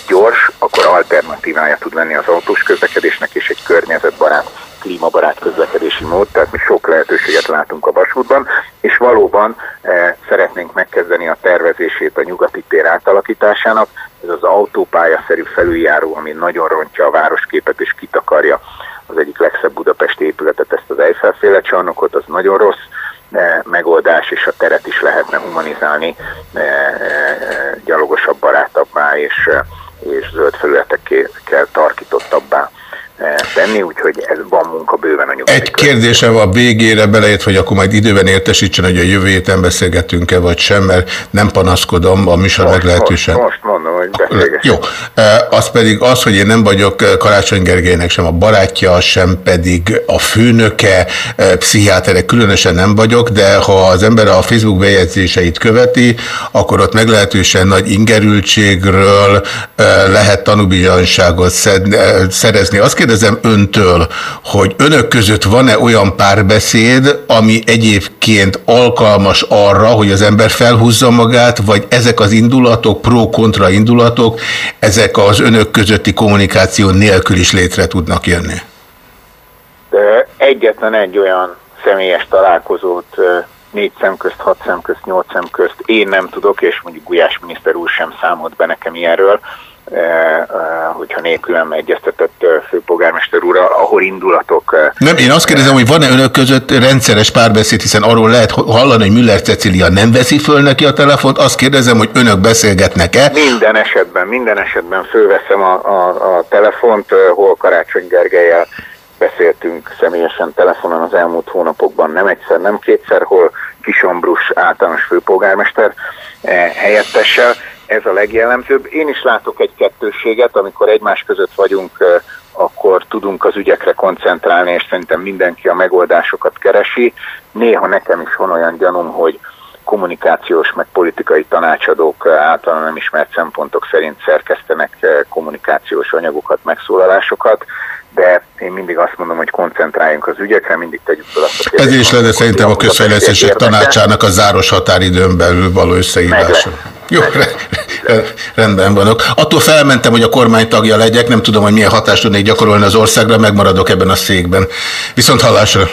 gyors, akkor alternatívája tud lenni az autós közlekedésnek, és egy környezetbarát, klímabarát közlekedési mód, tehát mi sok lehetőséget látunk a vasútban, és valóban e, szeretnénk megkezdeni a tervezését a nyugati tér átalakításának. Ez az autópályaszerű felüljáró, ami nagyon rontja a városképet és kitakarja az egyik legszebb budapesti épületet, ezt az Eiffel-féle csarnokot, az nagyon rossz e, megoldás, és a teret is lehetne humanizálni, e, e, gyalogosabb, barátabbá és, és zöld felületekkel tarkítottabbá tenni, úgyhogy ez van munka bőven a nyugati Egy kérdésem a végére beleért, hogy akkor majd időben értesítsen, hogy a jövő héten beszélgetünk-e vagy sem, mert nem panaszkodom, a műsor most, meglehetősen. Most, most mondom, hogy Jó, az pedig az, hogy én nem vagyok Karácsony Gergelynek sem a barátja, sem pedig a főnöke, pszichiáterek különösen nem vagyok, de ha az ember a Facebook bejegyzéseit követi, akkor ott meglehetősen nagy ingerültségről lehet tanúbizonyságot szerezni. Azt kérdezem öntől, hogy önök között van-e olyan párbeszéd, ami egyébként alkalmas arra, hogy az ember felhúzza magát, vagy ezek az indulatok, pro-kontra indulatok, ezek az önök közötti kommunikáció nélkül is létre tudnak jönni? De egyetlen egy olyan személyes találkozót négy szem közt, hat szem közt, nyolc szem közt én nem tudok, és mondjuk Gulyás miniszter úr sem számolt be nekem ilyenről, hogyha nélkülem egyeztetett főpolgármester úr, ahol indulatok... Nem, én azt kérdezem, hogy van-e önök között rendszeres párbeszéd, hiszen arról lehet hallani, hogy Müller Cecilia nem veszi föl neki a telefont, azt kérdezem, hogy önök beszélgetnek-e? Minden esetben, minden esetben fölveszem a, a, a telefont, hol Karácsony Gergelyel beszéltünk személyesen telefonon az elmúlt hónapokban, nem egyszer, nem kétszer, hol Kisombrus általános főpolgármester helyettessel, ez a legjellemzőbb. Én is látok egy kettőséget, amikor egymás között vagyunk, akkor tudunk az ügyekre koncentrálni, és szerintem mindenki a megoldásokat keresi. Néha nekem is van olyan gyanúm, hogy kommunikációs, meg politikai tanácsadók általán nem ismert szempontok szerint szerkesztenek kommunikációs anyagokat, megszólalásokat, de én mindig azt mondom, hogy koncentráljunk az ügyekre, mindig tegyük fel azt a kérdést. Ez is lenne szerintem a közfejlesztések tanácsának a záros határidőn belül való összeírása. Jó, rendben vanok. Attól felmentem, hogy a kormány tagja legyek, nem tudom, hogy milyen hatást tudnék gyakorolni az országra, megmaradok ebben a székben. Viszont hallásra.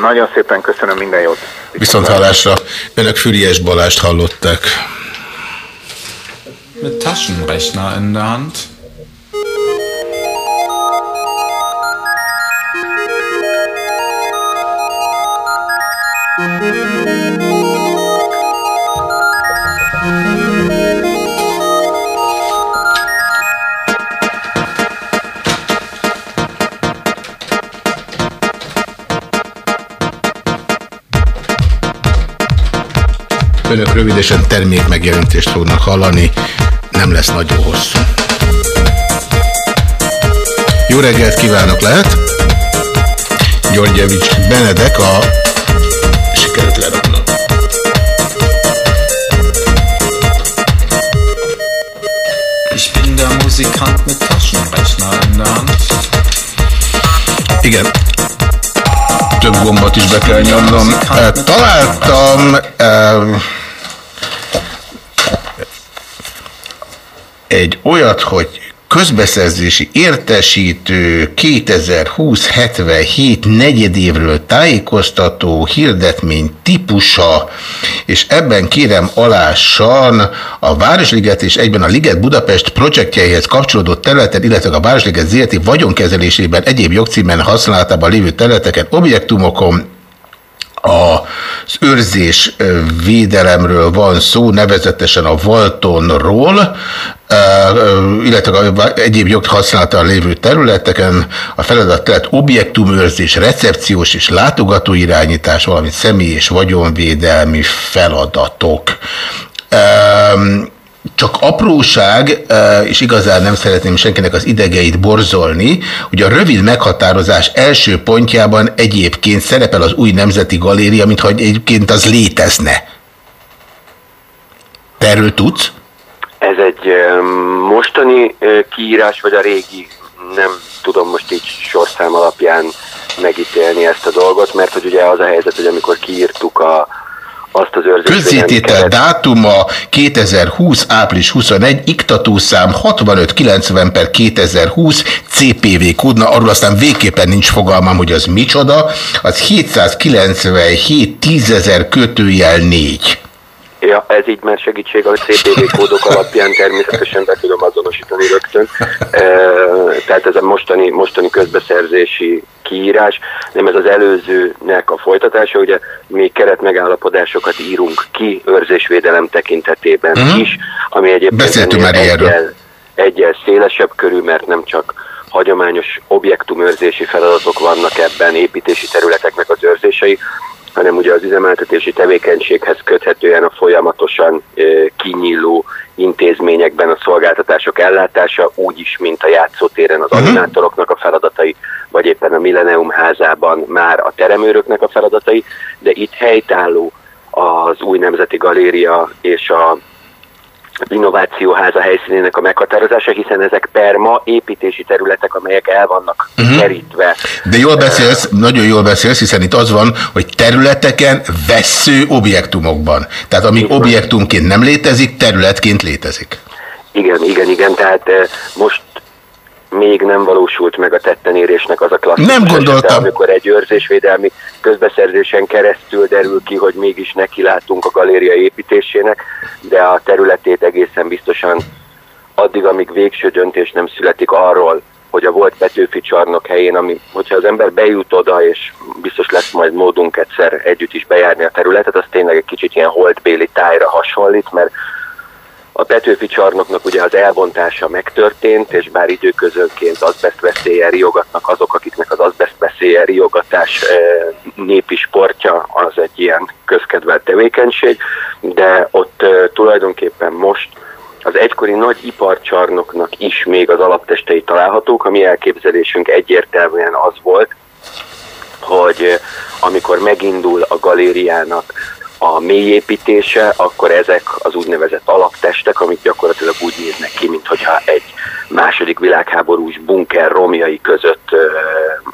Nagyon szépen köszönöm, minden jót. Viszont, Viszont hallásra. Önök Füriás Balást hallották. Mit Taschenrechner in der Hand. Önök rövidesen termék megjelentést fognak hallani, nem lesz nagyon hosszú. Jó reggelt kívánok, lehet? Györgyevics Benedek a sikerült leraknom. Ich bin der Musikant mit Taschenrechner in der Hand. Igen, több gombot is be kell nyomnom. Találtam egy olyat, hogy közbeszerzési értesítő 2020-77 negyedévről tájékoztató hirdetmény típusa, és ebben kérem alássan a Városliget és egyben a Liget Budapest projektjeihez kapcsolódó területen, illetve a Városliget ZRT. vagyonkezelésében egyéb jogcímen használatában lévő területeken, objektumokon, az őrzés védelemről van szó, nevezetesen a Valtonról, illetve egyéb joghasználattal lévő területeken a feladat tehát objektumőrzés, recepciós és látogatóirányítás, valamint személy és vagyonvédelmi feladatok csak apróság, és igazán nem szeretném senkinek az idegeit borzolni, hogy a rövid meghatározás első pontjában egyébként szerepel az új Nemzeti Galéria, mintha egyébként az létezne. Te erről tudsz? Ez egy mostani kiírás, vagy a régi, nem tudom most így sorszám alapján megítélni ezt a dolgot, mert hogy ugye az a helyzet, hogy amikor kiírtuk a, azt az Közzététel dátuma 2020. április 21, iktatószám 6590 per 2020 CPV kódna, arról aztán végképpen nincs fogalmam, hogy az micsoda, az 797 10.000 kötőjel 4. Ja, ez így már segítség, a CPV kódok alapján természetesen be tudom azonosítani rögtön. E, tehát ez a mostani, mostani közbeszerzési kiírás, nem ez az előzőnek a folytatása, ugye mi keretmegállapodásokat írunk ki őrzésvédelem tekintetében uh-huh. is, ami egyébként már egyel, egyel szélesebb körül, mert nem csak hagyományos objektumőrzési feladatok vannak ebben, építési területeknek az őrzései, hanem ugye az üzemeltetési tevékenységhez köthetően a folyamatosan kinyíló intézményekben a szolgáltatások ellátása, úgyis, mint a játszótéren az animátoroknak a feladatai, vagy éppen a Millennium házában már a teremőröknek a feladatai, de itt helytálló az új nemzeti galéria és a innovációháza helyszínének a meghatározása, hiszen ezek per ma építési területek, amelyek el vannak Mhm. kerítve. De jól beszélsz, nagyon jól beszélsz, hiszen itt az van, hogy területeken vesző objektumokban. Tehát amíg objektumként nem létezik, területként létezik. Igen, igen, igen, tehát eh, most még nem valósult meg a tettenérésnek az a klasszikus Nem esete, gondoltam. amikor egy őrzésvédelmi közbeszerzésen keresztül derül ki, hogy mégis nekilátunk a galéria építésének, de a területét egészen biztosan addig, amíg végső döntés nem születik arról, hogy a volt Petőfi csarnok helyén, ami, hogyha az ember bejut oda, és biztos lesz majd módunk egyszer együtt is bejárni a területet, az tényleg egy kicsit ilyen holdbéli tájra hasonlít, mert a Petőfi csarnoknak ugye az elbontása megtörtént, és bár időközönként azbest veszéllyel riogatnak azok, akiknek az azbest veszéllyel riogatás eh, népi sportja, az egy ilyen közkedvelt tevékenység, de ott eh, tulajdonképpen most az egykori nagy iparcsarnoknak is még az alaptestei találhatók, a mi elképzelésünk egyértelműen az volt, hogy eh, amikor megindul a galériának a mélyépítése, akkor ezek az úgynevezett alaptestek, amik gyakorlatilag úgy néznek ki, mintha egy második világháborús bunker romjai között ö,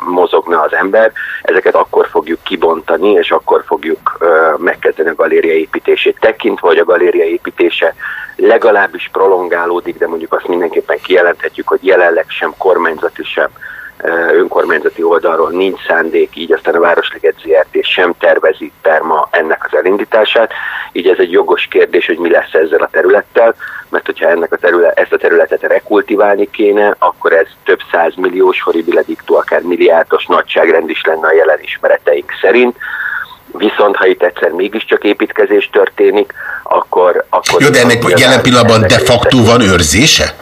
mozogna az ember, ezeket akkor fogjuk kibontani, és akkor fogjuk ö, megkezdeni a galéria építését. Tekintve, hogy a galéria építése legalábbis prolongálódik, de mondjuk azt mindenképpen kijelenthetjük, hogy jelenleg sem kormányzati, sem önkormányzati oldalról nincs szándék, így aztán a Városliget ZRT sem tervezi per ma ennek az elindítását, így ez egy jogos kérdés, hogy mi lesz ezzel a területtel, mert hogyha ennek a terület, ezt a területet rekultiválni kéne, akkor ez több száz milliós, horribile dictu, akár milliárdos nagyságrend is lenne a jelen ismereteink szerint. Viszont ha itt egyszer mégiscsak építkezés történik, akkor... akkor Jó, de ennek jelen pillanatban de facto van őrzése?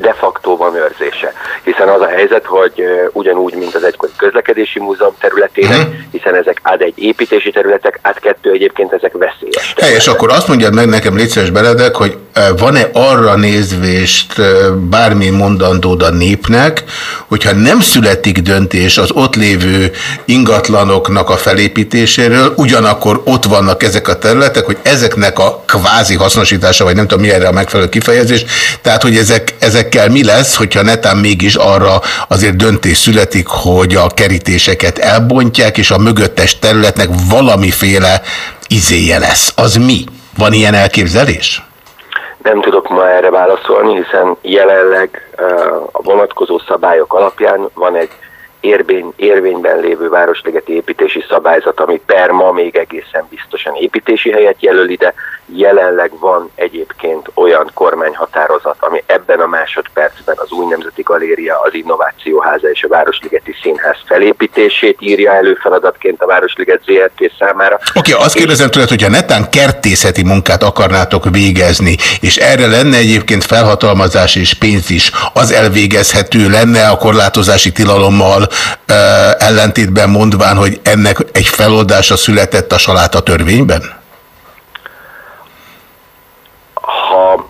De facto van őrzése. Hiszen az a helyzet, hogy ugyanúgy, mint az egykori közlekedési múzeum területének, Mhm. hiszen ezek át egy építési területek, át kettő egyébként ezek veszélyes. Helyes, akkor azt mondjad meg nekem, légy szíves Benedek, hogy van-e arra nézvést bármi mondandód a népnek, hogyha nem születik döntés az ott lévő ingatlanoknak a felépítéséről, ugyanakkor ott vannak ezek a területek, hogy ezeknek a kvázi hasznosítása, vagy nem tudom mi erre a megfelelő kifejezés, tehát hogy ezek, ezekkel mi lesz, hogyha netán mégis arra azért döntés születik, hogy a kerítéseket elbontják, és a mögöttes területnek valamiféle izéje lesz. Az mi? Van ilyen elképzelés? Nem tudok ma erre válaszolni, hiszen jelenleg a vonatkozó szabályok alapján van egy érvény, érvényben lévő városligeti építési szabályzat, ami per ma még egészen biztosan építési helyet jelöl ide. Jelenleg van egyébként olyan kormányhatározat, ami ebben a másodpercben az új nemzeti galéria, az innovációháza és a Városligeti Színház felépítését írja elő feladatként a Városliget ZRT számára. Oké, okay, azt kérdezem tőled, hogyha netán kertészeti munkát akarnátok végezni, és erre lenne egyébként felhatalmazás és pénz is, az elvégezhető lenne a korlátozási tilalommal ellentétben mondván, hogy ennek egy feloldása született a saláta törvényben? Ha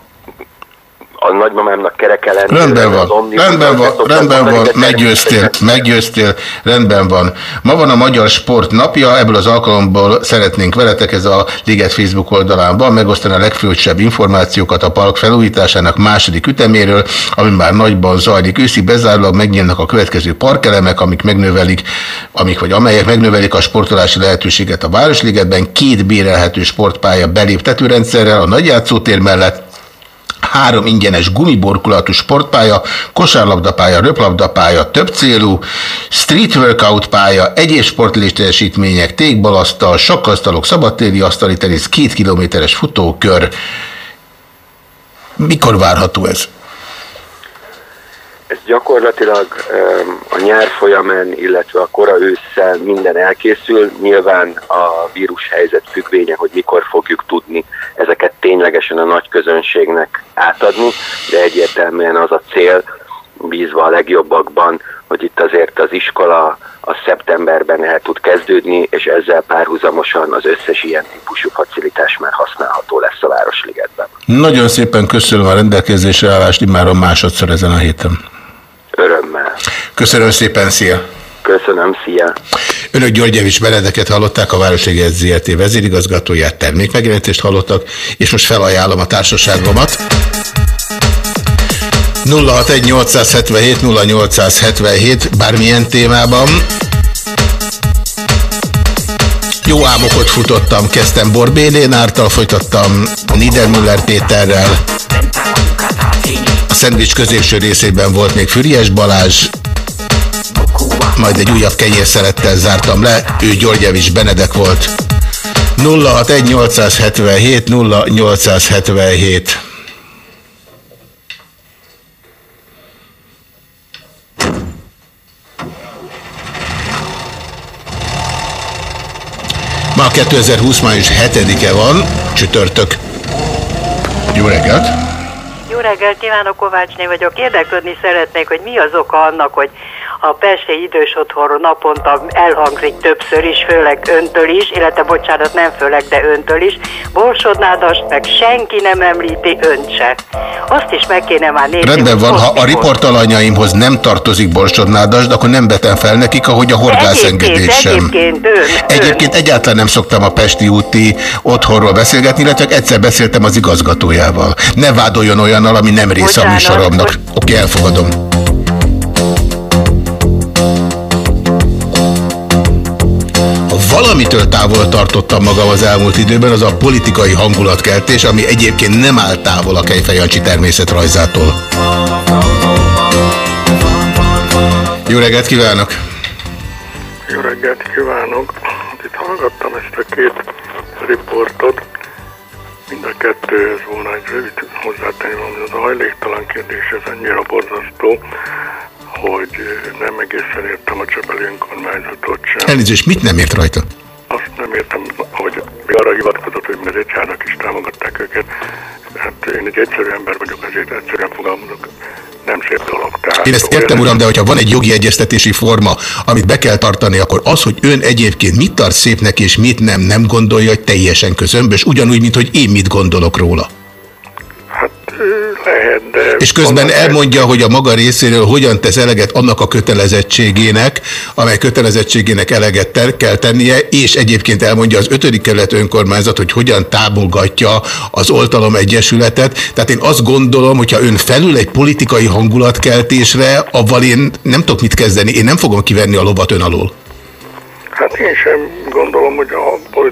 a nagymamámnak kereke lenni, Rendben van, omnibus- rendben van, rendben van, meggyőztél, meggyőztél, rendben van. Ma van a Magyar Sport napja, ebből az alkalomból szeretnénk veletek, ez a Liget Facebook oldalán van, megosztani a legfrissebb információkat a park felújításának második üteméről, ami már nagyban zajlik. Őszi bezárólag megnyílnak a következő parkelemek, amik megnövelik, amik vagy amelyek megnövelik a sportolási lehetőséget a Városligetben, két bérelhető sportpálya beléptetőrendszerrel a nagyjátszótér mellett, három ingyenes gumiborkulatú sportpálya, kosárlabdapálya, röplabdapálya, több célú, street workout pálya, egyéb sportlétesítmények, tékbalasztal, sakkasztalok, szabadtéri asztali tenisz, két kilométeres futókör. Mikor várható ez? Ez gyakorlatilag a nyár folyamán, illetve a kora ősszel minden elkészül. Nyilván a vírus helyzet függvénye, hogy mikor fogjuk tudni ezeket ténylegesen a nagy közönségnek átadni, de egyértelműen az a cél, bízva a legjobbakban, hogy itt azért az iskola a szeptemberben el tud kezdődni, és ezzel párhuzamosan az összes ilyen típusú facilitás már használható lesz a Városligetben. Nagyon szépen köszönöm a rendelkezésre állást, immáron másodszor ezen a héten. Köszönöm szépen, szia! Köszönöm, szia! Önök Györgyevics Benedeket hallották, a Városliget ZRT vezérigazgatóját, termékmegjelenítést hallottak, és most felajánlom a társaságomat. 061 0877 bármilyen témában. Jó álmokat futottam, kezdtem Borbélénártal, folytattam Niedermüller Péterrel. A szendvics középső részében volt még Füriás Balázs, majd egy újabb kenyérszerettel zártam le, ő Györgyevics Benedek volt. 061 877 0877 Ma 2020. május 7-e van, csütörtök. Jó reggelt! Jó reggelt kívánok, Kovácsné vagyok. Érdeklődni szeretnék, hogy mi az oka annak, hogy a Pesti idős otthonról naponta elhangzik többször is, főleg öntől is, illetve bocsánat, nem főleg, de öntől is. Borsodnádast meg senki nem említi önt se. Azt is meg kéne már nézni. Rendben van, ha a riportalanyaimhoz nem tartozik borsodnádas, akkor nem betem fel nekik, ahogy a horgászengedés sem. Egyébként ön, Egyébként egyáltalán nem szoktam a Pesti úti otthonról beszélgetni, illetve egyszer beszéltem az igazgatójával. Ne vádoljon olyannal, ami nem része a Bocsánat, műsoromnak. Oké, elfogadom. Valamitől távol tartottam magam az elmúlt időben, az a politikai hangulatkeltés, ami egyébként nem áll távol a Kejfej Jancsi természetrajzától. Jó reggelt kívánok! Jó reggelt kívánok! Itt hallgattam ezt a két riportot. Mind a kettőhöz volna egy rövid hozzátenni, hogy az a hajléktalan kérdés ez annyira borzasztó, hogy nem egészen értem a Csepeli önkormányzatot sem. Elnézést, mit nem ért rajta? Azt nem értem, hogy arra hivatkozott, hogy az egyházak is támogatták őket. Hát én egy egyszerű ember vagyok, ezért egyszerűen fogalmazok. Nem szép dolog. Tehát Én ezt értem, uram, de hogyha van egy jogi egyeztetési forma, amit be kell tartani, akkor az, hogy ön egyébként mit tart szépnek és mit nem, nem gondolja, hogy teljesen közömbös, ugyanúgy, mint hogy én mit gondolok róla. Lehet, de... És közben elmondja, hogy a maga részéről hogyan tesz eleget annak a kötelezettségének, amely kötelezettségének eleget ter kell tennie, és egyébként elmondja az ötödik kerület önkormányzat, hogy hogyan támogatja az Oltalom Egyesületet. Tehát én azt gondolom, hogyha ön felül egy politikai hangulatkeltésre, avval én nem tudok mit kezdeni, én nem fogom kivenni a lovat ön alól. Hát én sem gondolom, hogy a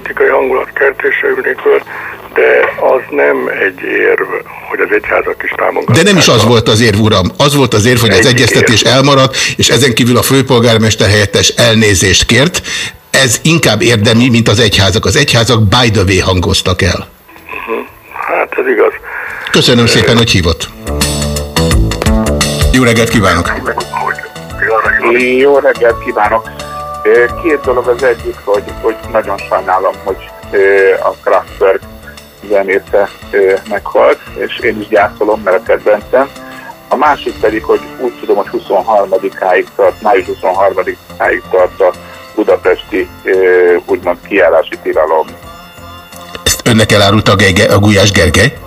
politikai hangulat kertése ülnék föl, de az nem egy érv, hogy az egyházak is támogatják. De nem is az volt az érv, uram. Az volt az érv, hogy az Egy egyeztetés elmaradt, és ezen kívül a főpolgármester helyettes elnézést kért. Ez inkább érdemi, mint az egyházak. Az egyházak by the way hangoztak el. Hát ez igaz. Köszönöm szépen, hogy hívott. Jó reggelt kívánok! Jó reggelt kívánok! Két dolog az egyik, hogy, hogy nagyon sajnálom, hogy a Kraftwerk zenésze meghalt, és én is gyászolom, mert a kedvencem. A másik pedig, hogy úgy tudom, hogy 23-áig tart, május 23-áig tart a budapesti úgymond kiállási tilalom. Ezt önnek elárulta a, Gege, a Gulyás Gergely?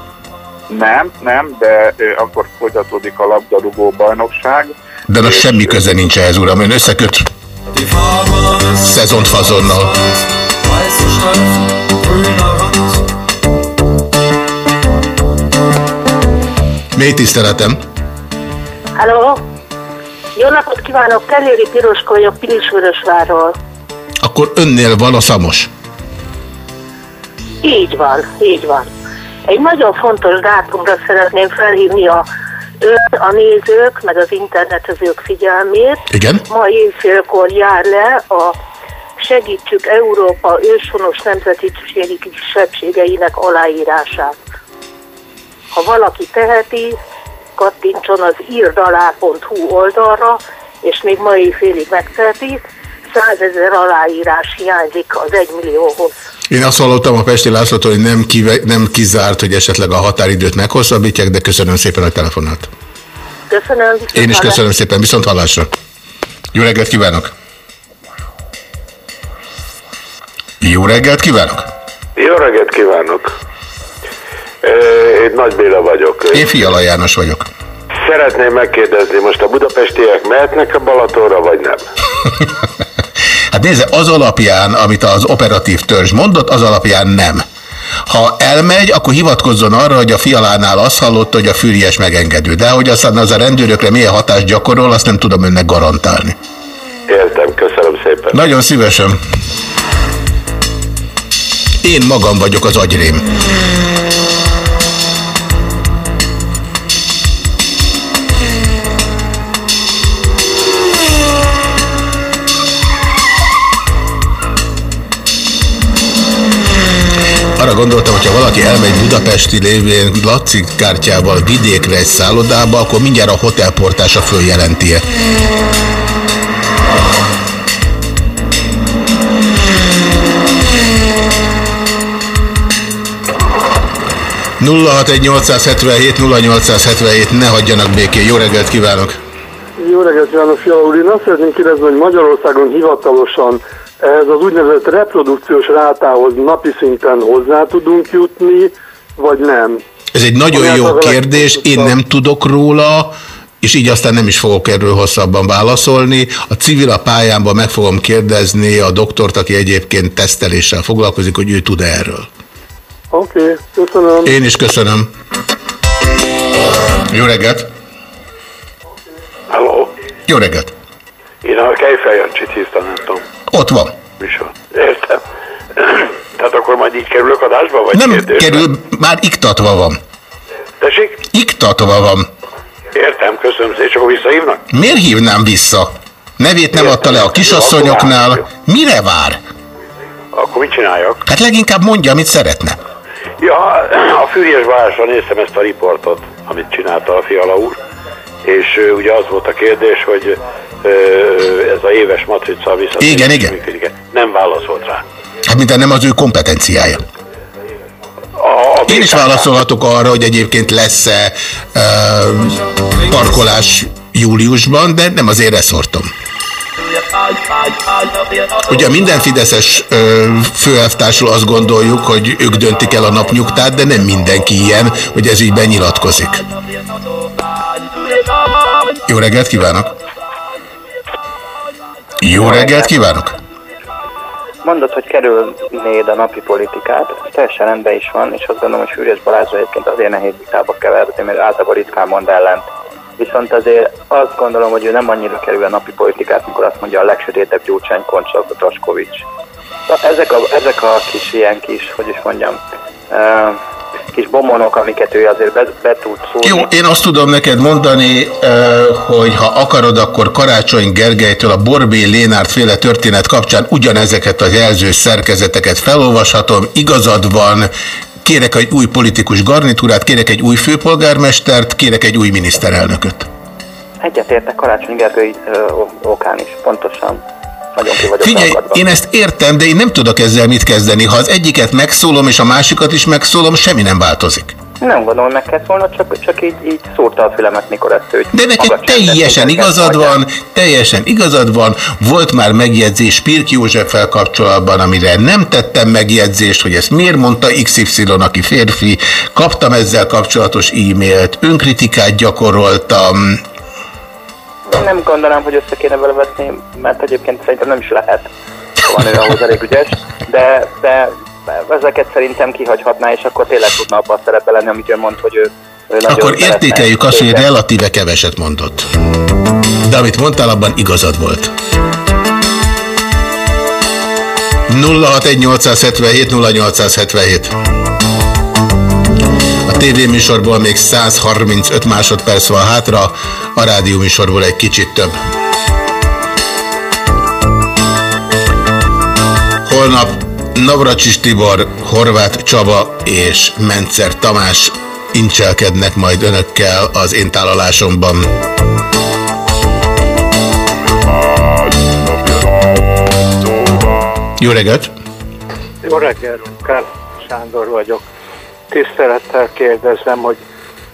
Nem, nem, de akkor folytatódik a labdarúgó bajnokság. De az semmi köze nincs ehhez, uram. Ön összeköt szezont fazonnal. Mély tiszteletem. Halló? Jó napot kívánok, Teréri Piroska vagyok Pilisvörösvárról. Akkor önnél van a szamos. Így van, így van. Egy nagyon fontos dátumra szeretném felhívni a ön, a nézők, meg az internetezők figyelmét. Igen? Ma évfélkor jár le a Segítsük Európa őshonos nemzetiségi kisebbségeinek aláírását. Ha valaki teheti, kattintson az írdalá.hu oldalra, és még mai félig megteheti, százezer aláírás hiányzik az egymillióhoz. Én azt hallottam a Pesti Lászlótól, hogy nem, kive, nem kizárt, hogy esetleg a határidőt meghosszabbítják, de köszönöm szépen a telefonát. Köszönöm. Én is köszönöm szépen, viszont hallásra. Jó reggelt kívánok! Jó reggelt kívánok! Jó reggelt kívánok! Én Nagy Béla vagyok. Én Fiala János vagyok. Szeretném megkérdezni, most a budapestiek mehetnek a Balatonra, vagy nem? Hát nézze, az alapján, amit az operatív törzs mondott, az alapján nem. Ha elmegy, akkor hivatkozzon arra, hogy a fialánál azt hallotta, hogy a fűries megengedő. De hogy aztán az a rendőrökre milyen hatást gyakorol, azt nem tudom önnek garantálni. Értem, köszönöm szépen. Nagyon szívesen. Én magam vagyok az agyrém. Arra gondoltam, hogyha valaki elmegy Budapesti lévén Laci kártyával vidékre egy szállodába, akkor mindjárt a hotelportása följelenti -e. nulla 877 0877 ne hagyjanak békén. Jó reggelt kívánok! Jó reggelt kívánok, Fiala úr! Én azt szeretném kérdezni, hogy Magyarországon hivatalosan ehhez az úgynevezett reprodukciós rátához napi szinten hozzá tudunk jutni, vagy nem? Ez egy nagyon Olyan jó az a kérdés, én nem tudok róla, és így aztán nem is fogok erről hosszabban válaszolni. A civil a pályámban meg fogom kérdezni a doktort, aki egyébként teszteléssel foglalkozik, hogy ő tud -e erről. Oké, okay, köszönöm. Én is köszönöm. Jó reggelt! Halló? Jó reggelt! Én a Kejfel Jancsit hívtam, nem tudom. Ott van. Műsor. Értem. Tehát akkor majd így kerülök adásba, vagy Nem kérdésbe? kerül, már iktatva van. Tessék? Iktatva van. Értem, köszönöm szépen, és akkor visszahívnak? Miért hívnám vissza? Nevét nem adta le a kisasszonyoknál. Mire vár? Akkor mit csináljak? Hát leginkább mondja, amit szeretne. Ja, a Fűries Balázsra néztem ezt a riportot, amit csinálta a Fiala úr, és ugye az volt a kérdés, hogy ez a éves matrica visszatérés Igen, igen. Nem válaszolt rá. Hát minden nem az ő kompetenciája. A, a Én is válaszolhatok arra, hogy egyébként lesz-e uh, parkolás júliusban, de nem az én reszortom. Ugye minden fideszes ö, főelvtársról azt gondoljuk, hogy ők döntik el a napnyugtát, de nem mindenki ilyen, hogy ez ügyben nyilatkozik. Jó reggelt kívánok! Jó reggelt kívánok! Mondod, hogy kerülnéd a napi politikát, ez teljesen rendben is van, és azt gondolom, hogy Fűrjes Balázs egyébként azért nehéz vitába keverni, mert általában ritkán mond ellent. Viszont azért azt gondolom, hogy ő nem annyira kerül a napi politikát, mikor azt mondja a legsötétebb Gyurcsány Koncsal Taskovics. Ezek a, ezek a kis ilyen kis, hogy is mondjam, kis bomonok, amiket ő azért be, be tud szólni. Jó, én azt tudom neked mondani, hogy ha akarod, akkor Karácsony Gergelytől a Borbé Lénárt féle történet kapcsán ugyanezeket a jelző szerkezeteket felolvashatom. Igazad van, kérek egy új politikus garnitúrát, kérek egy új főpolgármestert, kérek egy új miniszterelnököt. Egyetértek Karácsony Gergely okán is, pontosan. Nagyon ki vagyok Figyelj, én ezt értem, de én nem tudok ezzel mit kezdeni. Ha az egyiket megszólom, és a másikat is megszólom, semmi nem változik. Nem gondolom, meg kell szólnod, csak, csak így, így szúrta a fülemet, mikor ezt ő De neked teljesen igazad van, teljesen igazad van. Volt már megjegyzés Pirk Józseffel kapcsolatban, amire nem tettem megjegyzést, hogy ezt miért mondta XY, aki férfi. Kaptam ezzel kapcsolatos e-mailt, önkritikát gyakoroltam. Én nem gondolom, hogy össze kéne vele vetni, mert egyébként szerintem nem is lehet. Van ő ahhoz elég ügyes, de, de ezeket szerintem kihagyhatná, és akkor tényleg tudna abban a lenni, amit ő mond, hogy ő, ő Akkor értékeljük azt, hogy relatíve keveset mondott. De amit mondtál, abban igazad volt. 061877 0877 A tévéműsorból még 135 másodperc van hátra, a rádióműsorból egy kicsit több. Holnap Navracsis Tibor, Horváth Csaba és Mencer Tamás incselkednek majd önökkel az én tálalásomban. Jó reggelt! Jó reggelt, Kár Sándor vagyok. Tisztelettel kérdezem, hogy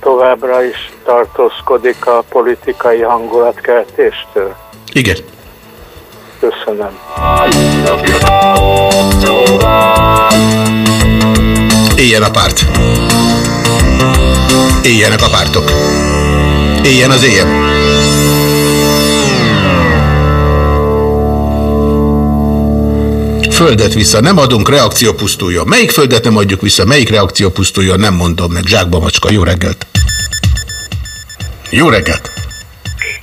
továbbra is tartózkodik a politikai hangulatkeltéstől? Igen. Köszönöm. Éljen a párt. Éljenek a pártok. Éljen az éjjel. Földet vissza, nem adunk, reakció pusztuljon. Melyik földet nem adjuk vissza, melyik reakció pusztuljon, nem mondom meg. Zsákba macska, jó reggelt. Jó reggelt.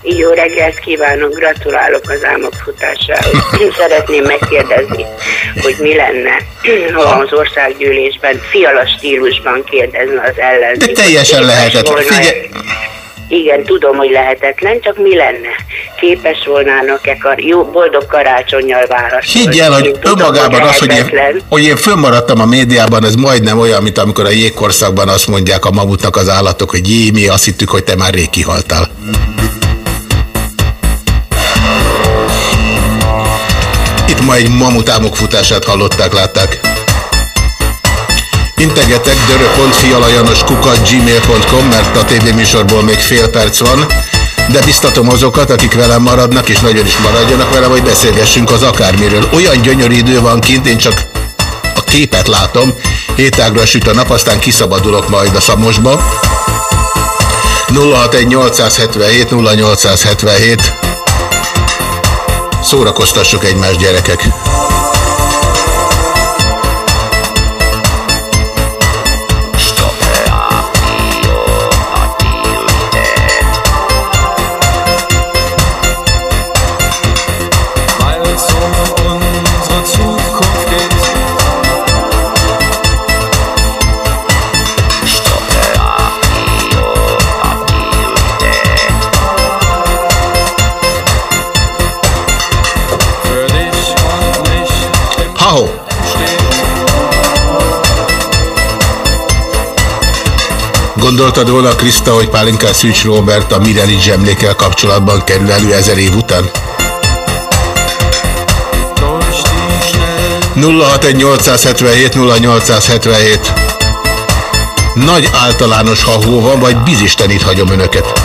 Jó reggelt kívánok, gratulálok az álmok futásához. Szeretném megkérdezni, hogy mi lenne, ha az országgyűlésben fiala stílusban kérdezne az ellenzék. De teljesen lehetetlen. Figyelj, Igen, tudom, hogy lehetetlen, csak mi lenne? Képes volnának-e kar- jó, boldog karácsonyjal válaszolni? Higgy el, hogy Én tudom, önmagában az, hogy én, hogy én fönnmaradtam a médiában, ez majdnem olyan, mint amikor a jégkorszakban azt mondják a mamutnak az állatok, hogy jé, mi azt hittük, hogy te már rég kihaltál. Itt ma egy mamut álmokfutását hallották, látták. Integetek dörö.fialajanoskukat gmail.com, mert a tévéműsorból még fél perc van, de biztatom azokat, akik velem maradnak, és nagyon is maradjanak velem, hogy beszélgessünk az akármiről. Olyan gyönyörű idő van kint, én csak a képet látom, hétágra süt a nap, aztán kiszabadulok majd a Szamosba. 061 877 0877 Szórakoztassuk egymást, gyerekek! Gondoltad volna, Kriszta, hogy Pálinkás Szűcs Robert a Mirelics emlékkel kapcsolatban kerül elő ezer év után? 061 0877 Nagy általános hahó van, vagy bizisten itt hagyom önöket.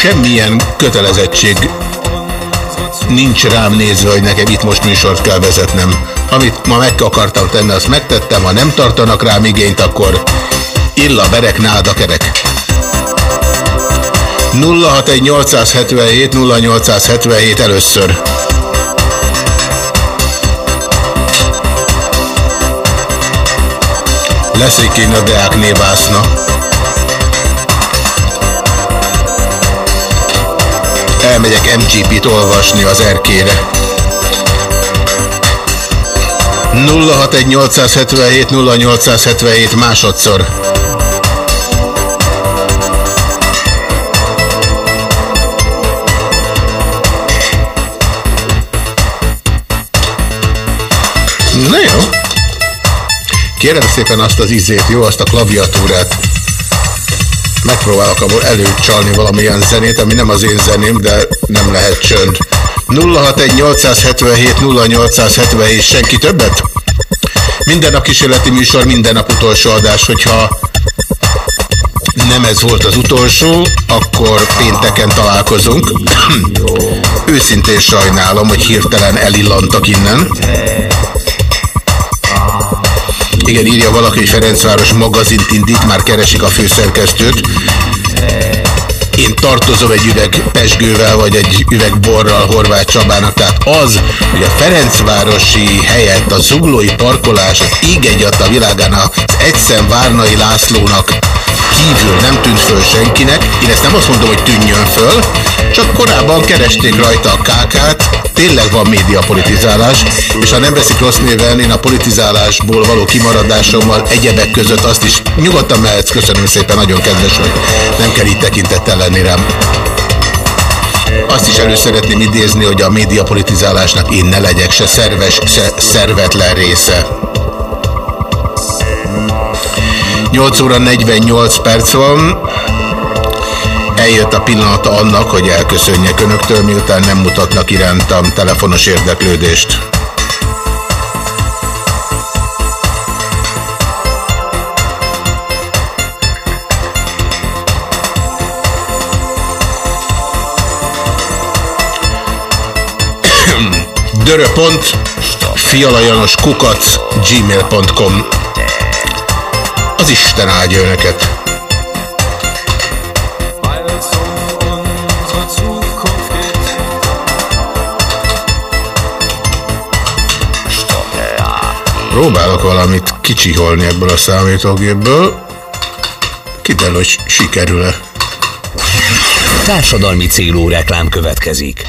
Semmilyen kötelezettség nincs rám nézve, hogy nekem itt most műsort kell vezetnem. Amit ma meg akartam tenni, azt megtettem, ha nem tartanak rám igényt, akkor illa berek, náda kerek. 061 877 0877 először. Leszik én a Deák névászna. Elmegyek MGP-t olvasni az erkére. 061 877 0877 másodszor. Na jó. Kérem szépen azt az izét, jó, azt a klaviatúrát. Megpróbálok abból előcsalni valamilyen zenét, ami nem az én zeném, de nem lehet csönd. 061 877 0877 senki többet? Minden nap kísérleti műsor, minden nap utolsó adás, hogyha nem ez volt az utolsó, akkor pénteken találkozunk. Őszintén sajnálom, hogy hirtelen elillantak innen. Igen, írja valaki, hogy Ferencváros magazint indít, már keresik a főszerkesztőt. Én tartozom egy üveg pesgővel, vagy egy üveg borral Horváth Csabának, tehát az, hogy a Ferencvárosi helyett a zuglói parkolás az ég egyat a világán az egyszem Várnai Lászlónak kívül nem tűnt föl senkinek. Én ezt nem azt mondom, hogy tűnjön föl, csak korábban keresték rajta a KK-t, tényleg van médiapolitizálás, és ha nem veszik rossz néven, én a politizálásból való kimaradásommal egyebek között azt is nyugodtan mehetsz, köszönöm szépen, nagyon kedves vagy, nem kell így tekintettel lenni rám. Azt is elő szeretném idézni, hogy a médiapolitizálásnak én ne legyek se szerves, se szervetlen része. 8 óra 48 perc van eljött a pillanata annak, hogy elköszönjek önöktől, miután nem mutatnak irántam telefonos érdeklődést. döröpont fialajanos kukac gmail.com Az Isten áldja önöket! Próbálok valamit kicsiholni ebből a számítógépből. Kiderül, hogy sikerül-e. Társadalmi célú reklám következik.